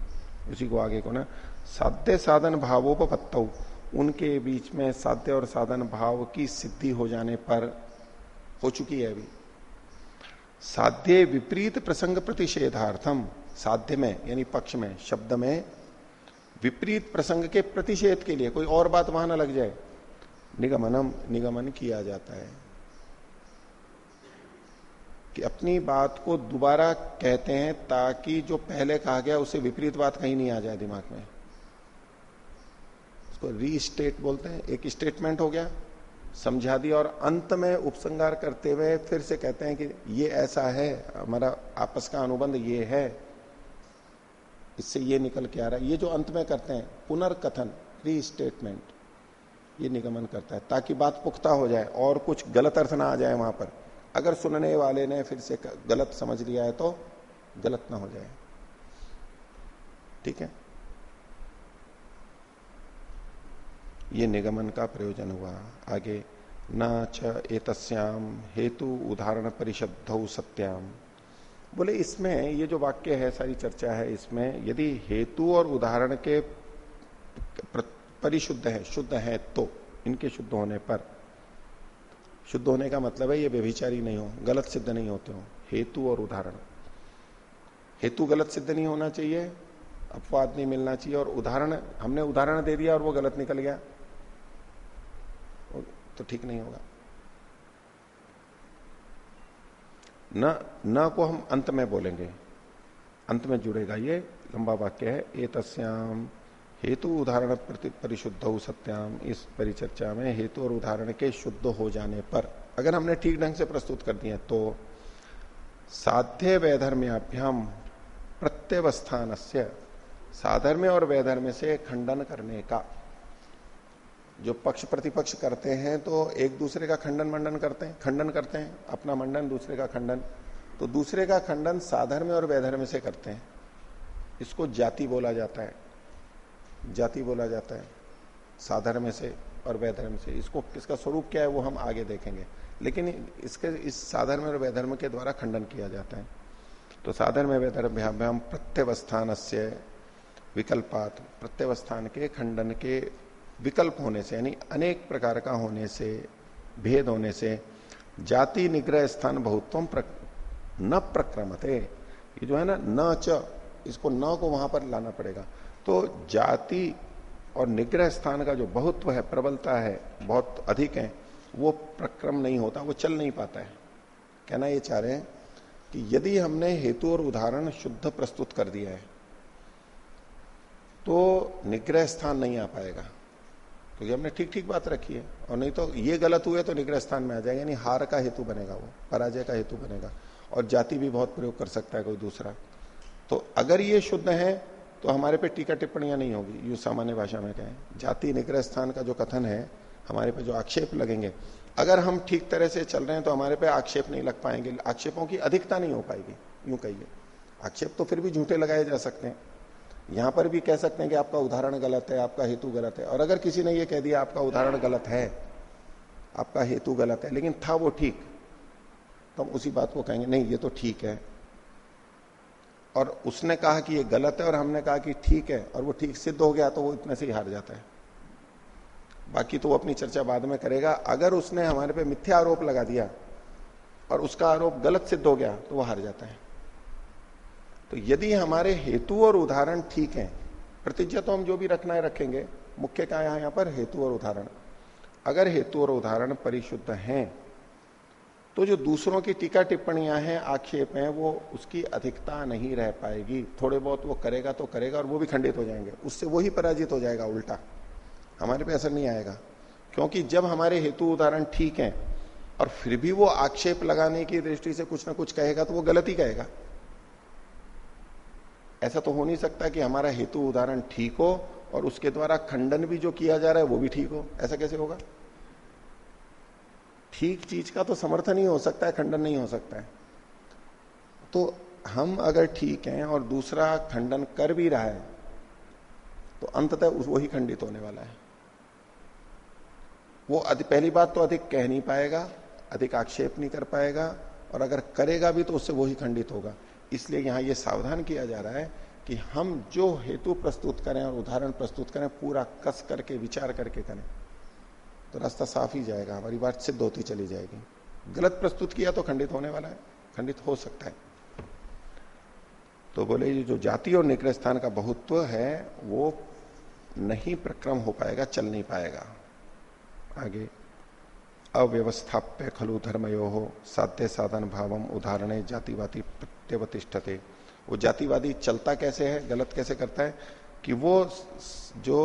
उसी को आगे को ना साध्य साधन भावोपत्त उनके बीच में साध्य और साधन भाव की सिद्धि हो जाने पर हो चुकी है अभी। साध्य विपरीत प्रसंग प्रतिषेधार्थम साध्य में, यानी पक्ष में, शब्द में विपरीत प्रसंग के प्रतिषेध के लिए कोई और बात वहाँ ना लग जाए। निगमनम, निगमन किया जाता है। कि अपनी बात को दोबारा कहते हैं ताकि जो पहले कहा गया उससे विपरीत बात कहीं नहीं आ जाए दिमाग में। उसको रीस्टेट बोलते हैं। एक स्टेटमेंट हो गया, समझा दिया और अंत में उपसंगार करते हुए फिर से कहते हैं कि ये ऐसा है, हमारा आपस का अनुबंध ये है। इससे ये निकल के आ रहा है। ये जो अंत में करते हैं, पुनर्कथन रीस्टेटमेंट ये निगमन करता है, ताकि बात पुख्ता हो जाए और कुछ गलत अर्थ ना आ जाए वहाँ पर। अगर सुनने वाले ने फिर से गलत समझ लिया है तो गलत ना हो जाए। ठीक है? ये निगमन का प्रयोजन हुआ। आगे, न च एतस्याम हेतु उदाहरण परिशुद्ध सत्याम। बोले, इसमें ये जो वाक्य है, सारी चर्चा है, इसमें यदि हेतु और उदाहरण के परिशुद्ध है, शुद्ध है तो इनके शुद्ध होने पर। शुद्ध होने का मतलब है, ये व्यभिचारी नहीं हो, गलत सिद्ध नहीं होते हो, हेतु और उदाहरण। हेतु गलत सिद्ध नहीं होना चाहिए, अपवाद नहीं मिलना चाहिए, और उदाहरण, हमने उदाहरण दे दिया और वो गलत निकल गया। तो ठीक नहीं होगा। न न को हम अंत में बोलेंगे। अंत में जुड़ेगा ये लंबा वाक्य है ए तस्याम हेतु उदाहरण परिशुद्ध सत्याम इस परिचर्चा में हेतु और उदाहरण के शुद्ध हो जाने पर, अगर हमने ठीक ढंग से प्रस्तुत कर दिए तो साध्य वैधर्म्याभ्याम प्रत्यवस्थान से साधर्म्य और वैधर्म्य से खंडन करने का जो पक्ष प्रतिपक्ष करते हैं तो एक दूसरे का खंडन मंडन करते हैं, खंडन करते हैं, अपना मंडन दूसरे का खंडन। तो दूसरे का खंडन साधर्म और वैधर्म से करते हैं। इसको जाति बोला जाता है। जाति बोला जाता है। साधर्म से और वैधर्म से। इसको, इसका स्वरूप क्या है वो हम आगे देखेंगे। लेकिन इसके, इस साधर्म और वैधर्म के द्वारा खंडन किया जाता है। तो साधर्म वैधर्म प्रत्यवस्थान से विकल्पात, प्रत्यवस्थान के खंडन के विकल्प होने से यानी अनेक प्रकार का होने से भेद होने से जाति निग्रह स्थान बहुत्व प्र, न प्रक्रमते। ये जो है ना न च इसको न को वहाँ पर लाना पड़ेगा। तो जाति और निग्रह स्थान का जो बहुत्व है प्रबलता है बहुत अधिक है वो प्रक्रम नहीं होता वो चल नहीं पाता है। कहना ये चाह रहे हैं कि यदि हमने हेतु और उदाहरण शुद्ध प्रस्तुत कर दिया है तो निग्रह स्थान नहीं आ पाएगा। क्योंकि हमने ठीक ठीक बात रखी है। और नहीं तो ये गलत हुए तो निग्रह स्थान में आ जाएगा। यानी हार का हेतु बनेगा वो, पराजय का हेतु बनेगा। और जाति भी बहुत प्रयोग कर सकता है कोई दूसरा। तो अगर ये शुद्ध है तो हमारे पे टीका टिप्पणियाँ नहीं होगी, यू सामान्य भाषा में कहें। जाति निग्रह स्थान का जो कथन है, हमारे पे जो आक्षेप लगेंगे, अगर हम ठीक तरह से चल रहे हैं तो हमारे पे आक्षेप नहीं लग पाएँगे। आक्षेपों की अधिकता नहीं हो पाएगी, यूँ कहिए। आक्षेप तो फिर भी झूठे लगाए जा सकते हैं। यहाँ पर भी कह सकते हैं कि आपका उदाहरण गलत है, आपका हेतु गलत है। और अगर किसी ने यह कह दिया, आपका उदाहरण गलत है, आपका हेतु गलत है, लेकिन था वो ठीक तो हम उसी बात को कहेंगे, नहीं, ये तो ठीक है। और उसने कहा कि ये गलत है और हमने कहा कि ठीक है, और वो ठीक सिद्ध हो गया तो वो इतने से ही हार जाता है। बाकी तो वो अपनी चर्चा बाद में करेगा। अगर उसने हमारे पे मिथ्या आरोप लगा दिया और उसका आरोप गलत सिद्ध हो गया तो वो हार जाता है। तो यदि हमारे हेतु और उदाहरण ठीक है, प्रतिज्ञा तो हम जो भी रखना है रखेंगे। मुख्य क्या है यहाँ पर? हेतु और उदाहरण। अगर हेतु और उदाहरण परिशुद्ध हैं तो जो दूसरों की टीका टिप्पणियाँ हैं, आक्षेप हैं, वो उसकी अधिकता नहीं रह पाएगी। थोड़े बहुत वो करेगा तो करेगा और वो भी खंडित हो जाएँगे। उससे वो ही पराजित हो जाएगा, उल्टा। हमारे पे असर नहीं आएगा। क्योंकि जब हमारे हेतु उदाहरण ठीक है, और फिर भी वो आक्षेप लगाने की दृष्टि से कुछ ना कुछ कहेगा तो वो गलत ही कहेगा। ऐसा तो हो नहीं सकता कि हमारा हेतु उदाहरण ठीक हो और उसके द्वारा खंडन भी जो किया जा रहा है वो भी ठीक हो। ऐसा कैसे होगा? ठीक चीज़ का तो समर्थन ही हो सकता है, खंडन नहीं हो सकता है। तो हम अगर ठीक हैं और दूसरा खंडन कर भी रहा है तो अंततः वो ही खंडित होने वाला है। वो पहली बात तो अधिक कह नहीं पाएगा, अधिक आक्षेप नहीं कर पाएगा, और अगर करेगा भी तो उससे वो ही खंडित होगा। इसलिए यहाँ ये सावधान किया जा रहा है कि हम जो हेतु प्रस्तुत करें और उदाहरण प्रस्तुत करें, पूरा कस करके, विचार करके करें। तो रास्ता साफ़ ही जाएगा, हमारी बात सिद्ध होती चली जाएगी। गलत प्रस्तुत किया तो खंडित होने वाला है, खंडित हो सकता है। तो बोले, ये जो जाति और निग्रह स्थान का बहुत्व है, वो नहीं प्रक्रम हो पाएगा, चल नहीं पाएगा। आगे अव्यवस्थाप्य खलु धर्मयो हो साध्य साधन भावम उदाहरण जातिवादी प्रत्यवतिष्ठते। वो जातिवादी चलता कैसे है गलत कैसे करता है? कि वो जो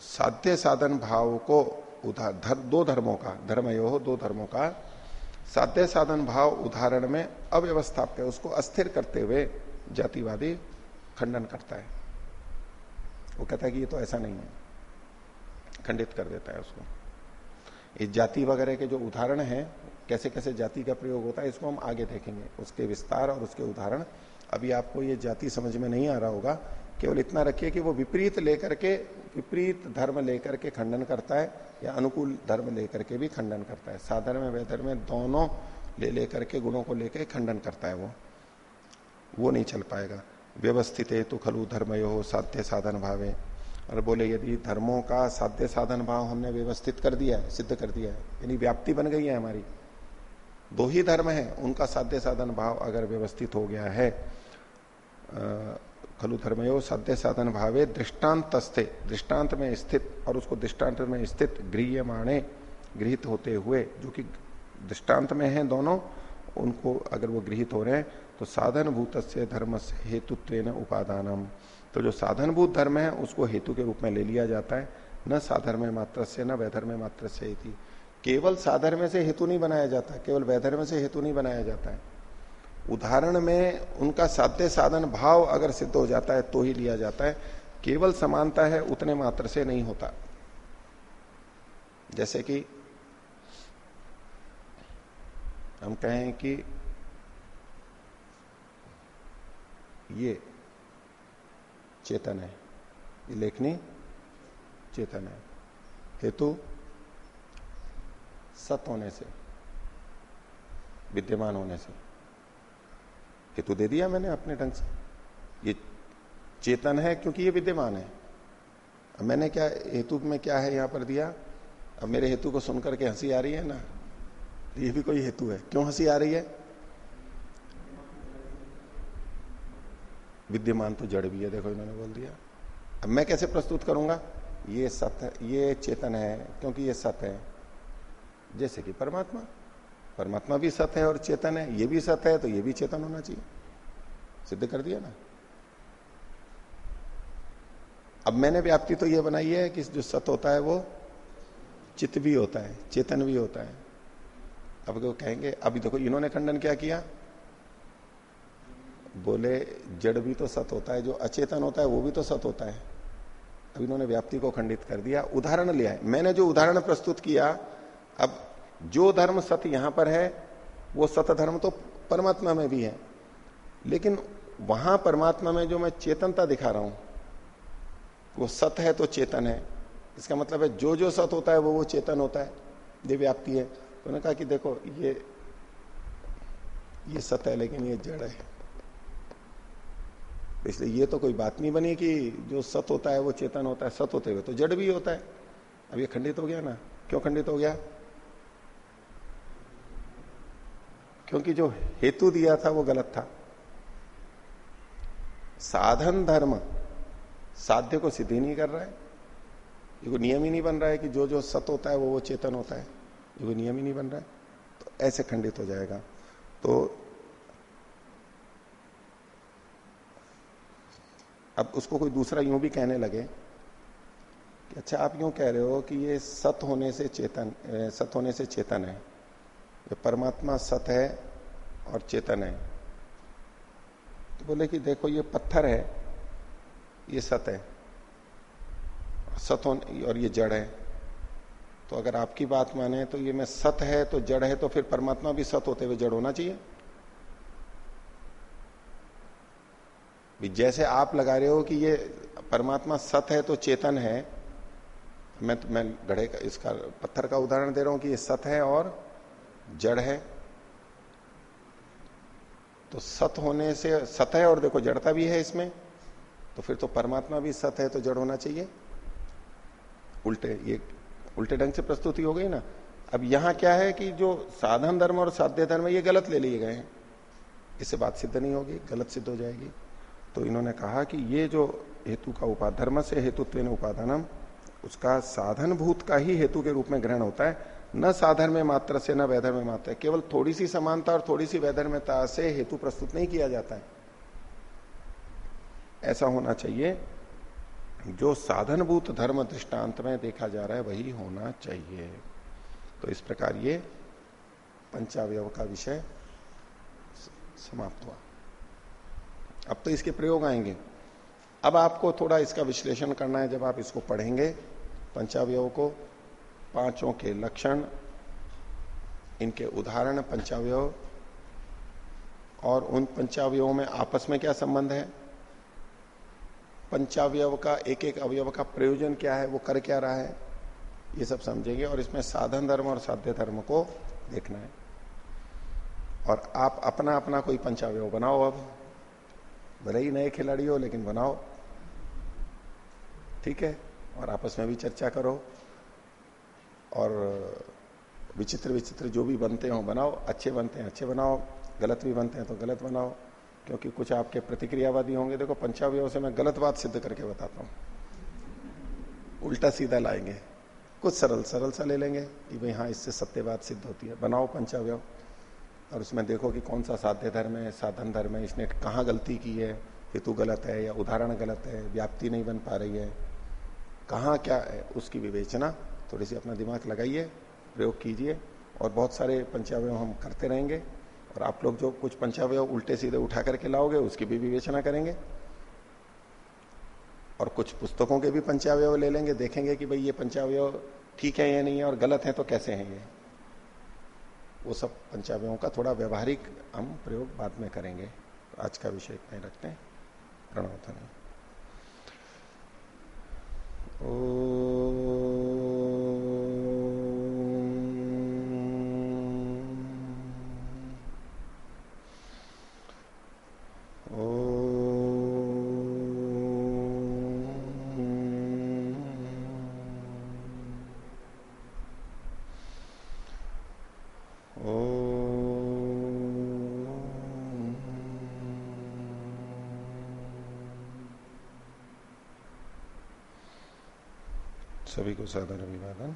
साध्य साधन भाव को उदाहर धर, दो धर्मों का धर्मयो हो दो धर्मों का साध्य साधन भाव उदाहरण में अव्यवस्थाप्य उसको अस्थिर करते हुए जातिवादी खंडन करता है। वो कहता है कि ये तो ऐसा नहीं है। खंडित कर देता है उसको। इस जाति वगैरह के जो उदाहरण है कैसे कैसे जाति का प्रयोग होता है, इसको हम आगे देखेंगे। उसके विस्तार और उसके उदाहरण। अभी आपको ये जाति समझ में नहीं आ रहा होगा। केवल इतना रखिए कि वो विपरीत लेकर के, विपरीत धर्म लेकर के खंडन करता है, या अनुकूल धर्म लेकर के भी खंडन करता है। साधर्म वैधर्म दोनों ले लेकर के गुणों को लेकर खंडन करता है वो। वो नहीं चल पाएगा। व्यवस्थित है तो खलु धर्म हो साध्य साधन भावे। और बोले, यदि धर्मों का साध्य साधन भाव हमने व्यवस्थित कर दिया है, सिद्ध कर दिया है, यानी व्याप्ति बन गई है हमारी, दो ही धर्म है, उनका साध्य साधन भाव अगर व्यवस्थित हो गया है खलु धर्मयो साध्य साधन भावे दृष्टांत दृष्टांत में स्थित और उसको दृष्टांत में स्थित गृह माणे गृहित होते हुए, जो कि दृष्टांत में है दोनों, उनको अगर वो गृहित हो रहे हैं तो साधन भूत से धर्म से हेतुत्व उपादानम। तो जो साधन भूत धर्म है, उसको हेतु के रूप में ले लिया जाता है। न साधर्म मात्र से न वैधर्म मात्र से केवल साधर्म से हेतु नहीं बनाया जाता, केवल वैधर्म से हेतु नहीं बनाया जाता है। उदाहरण में उनका साध्य साधन भाव अगर सिद्ध हो जाता है तो ही लिया जाता है। केवल समानता है, उतने मात्र से नहीं होता। जैसे कि हम कहें कि ये चेतन है। लेखनी चेतन है। हेतु सत होने से, विद्यमान होने से। हेतु दे दिया मैंने अपने ढंग से। ये चेतन है क्योंकि ये विद्यमान है। अब मैंने क्या, हेतु में क्या है यहाँ पर दिया? अब मेरे हेतु को सुनकर के हँसी आ रही है ना? ये भी कोई हेतु है। क्यों हँसी आ रही है? विद्यमान तो जड़ भी है, देखो इन्होंने बोल दिया। अब मैं कैसे प्रस्तुत करूँगा? ये सत्य, ये चेतन है, क्योंकि ये सत्य है। जैसे कि परमात्मा। परमात्मा भी सत्य है और चेतन है, ये भी सत्य है तो ये भी चेतन होना चाहिए। सिद्ध कर दिया ना? अब मैंने व्याप्ति तो ये बनाई है कि जो सत होता है वो चित्त भी होता है, चेतन भी होता है। अब वो कहेंगे, अभी देखो इन्होंने खंडन क्या किया? बोले, जड़ भी तो सत होता है, जो अचेतन होता है, वो भी तो सत होता है। अब इन्होंने व्याप्ति को खंडित कर दिया, उदाहरण लिया है मैंने जो उदाहरण प्रस्तुत किया, अब जो धर्म सत यहाँ पर है, वो सत धर्म तो परमात्मा में भी है। लेकिन वहाँ परमात्मा में जो मैं चेतनता दिखा रहा हूँ, वो सत है तो चेतन है। इसका मतलब है जो जो सत होता है, वो वो चेतन होता है। ये व्याप्ति है। तो उन्होंने कहा कि देखो, ये ये सत है, लेकिन ये जड़ है। इसलिए ये तो कोई बात नहीं बनी कि जो सत होता है, वो चेतन होता है, सत होते हुए तो जड़ भी होता है। अब ये खंडित हो गया ना? क्यों खंडित हो गया? क्योंकि जो हेतु दिया था, वो गलत था। साधन धर्म साध्य को सिद्धि नहीं कर रहा है। ये कोई नियम ही नहीं बन रहा है कि जो जो सत होता है, वो वो चेतन होता है। ये कोई नियम ही नहीं बन रहा है। तो ऐसे खंडित हो जाएगा। तो अब उसको कोई दूसरा यूँ भी कहने लगे कि अच्छा आप यूँ कह रहे हो कि ये सत होने से चेतन सत होने से चेतन है। ये परमात्मा सत है और चेतन है। तो बोले कि देखो, ये पत्थर है, ये सत है, सत होने, और ये जड़ है। तो अगर आपकी बात माने तो ये मैं सत है तो जड़ है तो फिर परमात्मा भी सत होते हुए जड़ होना चाहिए। जैसे आप लगा रहे हो कि ये परमात्मा सत है तो चेतन है, मैं तो मैं घड़े का, इसका पत्थर का उदाहरण दे रहा हूँ कि ये सत है और जड़ है। तो सत होने से सत है और देखो जड़ता भी है इसमें तो फिर तो परमात्मा भी सत है तो जड़ होना चाहिए। उल्टे, ये उल्टे ढंग से प्रस्तुति हो गई ना। अब यहाँ क्या है कि जो साधन धर्म और साध्य धर्म ये गलत ले लिए गए हैं। इससे बात सिद्ध नहीं होगी, गलत सिद्ध हो जाएगी। तो इन्होंने कहा कि ये जो हेतु का उपाध धर्म से हेतुत्व उपादानम, उसका साधन भूत का ही हेतु के रूप में ग्रहण होता है। न साधन में मात्र से, न वैधर में मात्र, केवल थोड़ी सी समानता और थोड़ी सी वैधर्मता से हेतु प्रस्तुत नहीं किया जाता है। ऐसा होना चाहिए, जो साधनभूत धर्म दृष्टांत में देखा जा रहा है, वही होना चाहिए। तो इस प्रकार ये पंचावय का विषय समाप्त हुआ। अब तो इसके प्रयोग आएँगे। अब आपको थोड़ा इसका विश्लेषण करना है, जब आप इसको पढ़ेंगे पंचावय को, पाँचों के लक्षण, इनके उदाहरण पंचावय और उन पंचावयों में आपस में क्या संबंध है? पंचावय का एक एक अवयव का प्रयोजन क्या है? वो कर क्या रहा है? ये सब समझेंगे, और इसमें साधन धर्म और साध्य धर्म को देखना है। और आप अपना अपना कोई पंचावय बनाओ अब। भले ही नए खिलाड़ी हो, लेकिन बनाओ। ठीक है? और आपस में भी चर्चा करो। और विचित्र विचित्र जो भी बनते हो, बनाओ। अच्छे बनते हैं, अच्छे बनाओ। गलत भी बनते हैं तो गलत बनाओ। क्योंकि कुछ आपके प्रतिक्रियावादी होंगे। देखो, पंचावयों से मैं गलत बात सिद्ध करके बताता हूँ। उल्टा सीधा लाएँगे। कुछ सरल सरल सा ले लेंगे कि भाई हाँ इससे सत्यवाद सिद्ध होती है। बनाओ पंचावय। और उसमें देखो कि कौन सा साध्य धर्म है, साधन धर्म है, इसने कहाँ गलती की है, हेतु गलत है या उदाहरण गलत है, व्याप्ति नहीं बन पा रही है, कहाँ क्या है, उसकी विवेचना थोड़ी सी अपना दिमाग लगाइए, प्रयोग कीजिए और बहुत सारे पंचावय हम करते रहेंगे और आप लोग जो कुछ पंचावय उल्टे सीधे उठा करके लाओगे, उसकी भी विवेचना करेंगे। और कुछ पुस्तकों के भी पंचावय ले लेंगे, देखेंगे कि भाई ये पंचावय ठीक है या नहीं है और गलत है तो कैसे हैं ये? वो सब पंचावयों का थोड़ा व्यवहारिक हम प्रयोग बाद में करेंगे। तो आज का विषय इतना ही रखते हैं। प्रणवधन ओ Saudi Arabiya'dan.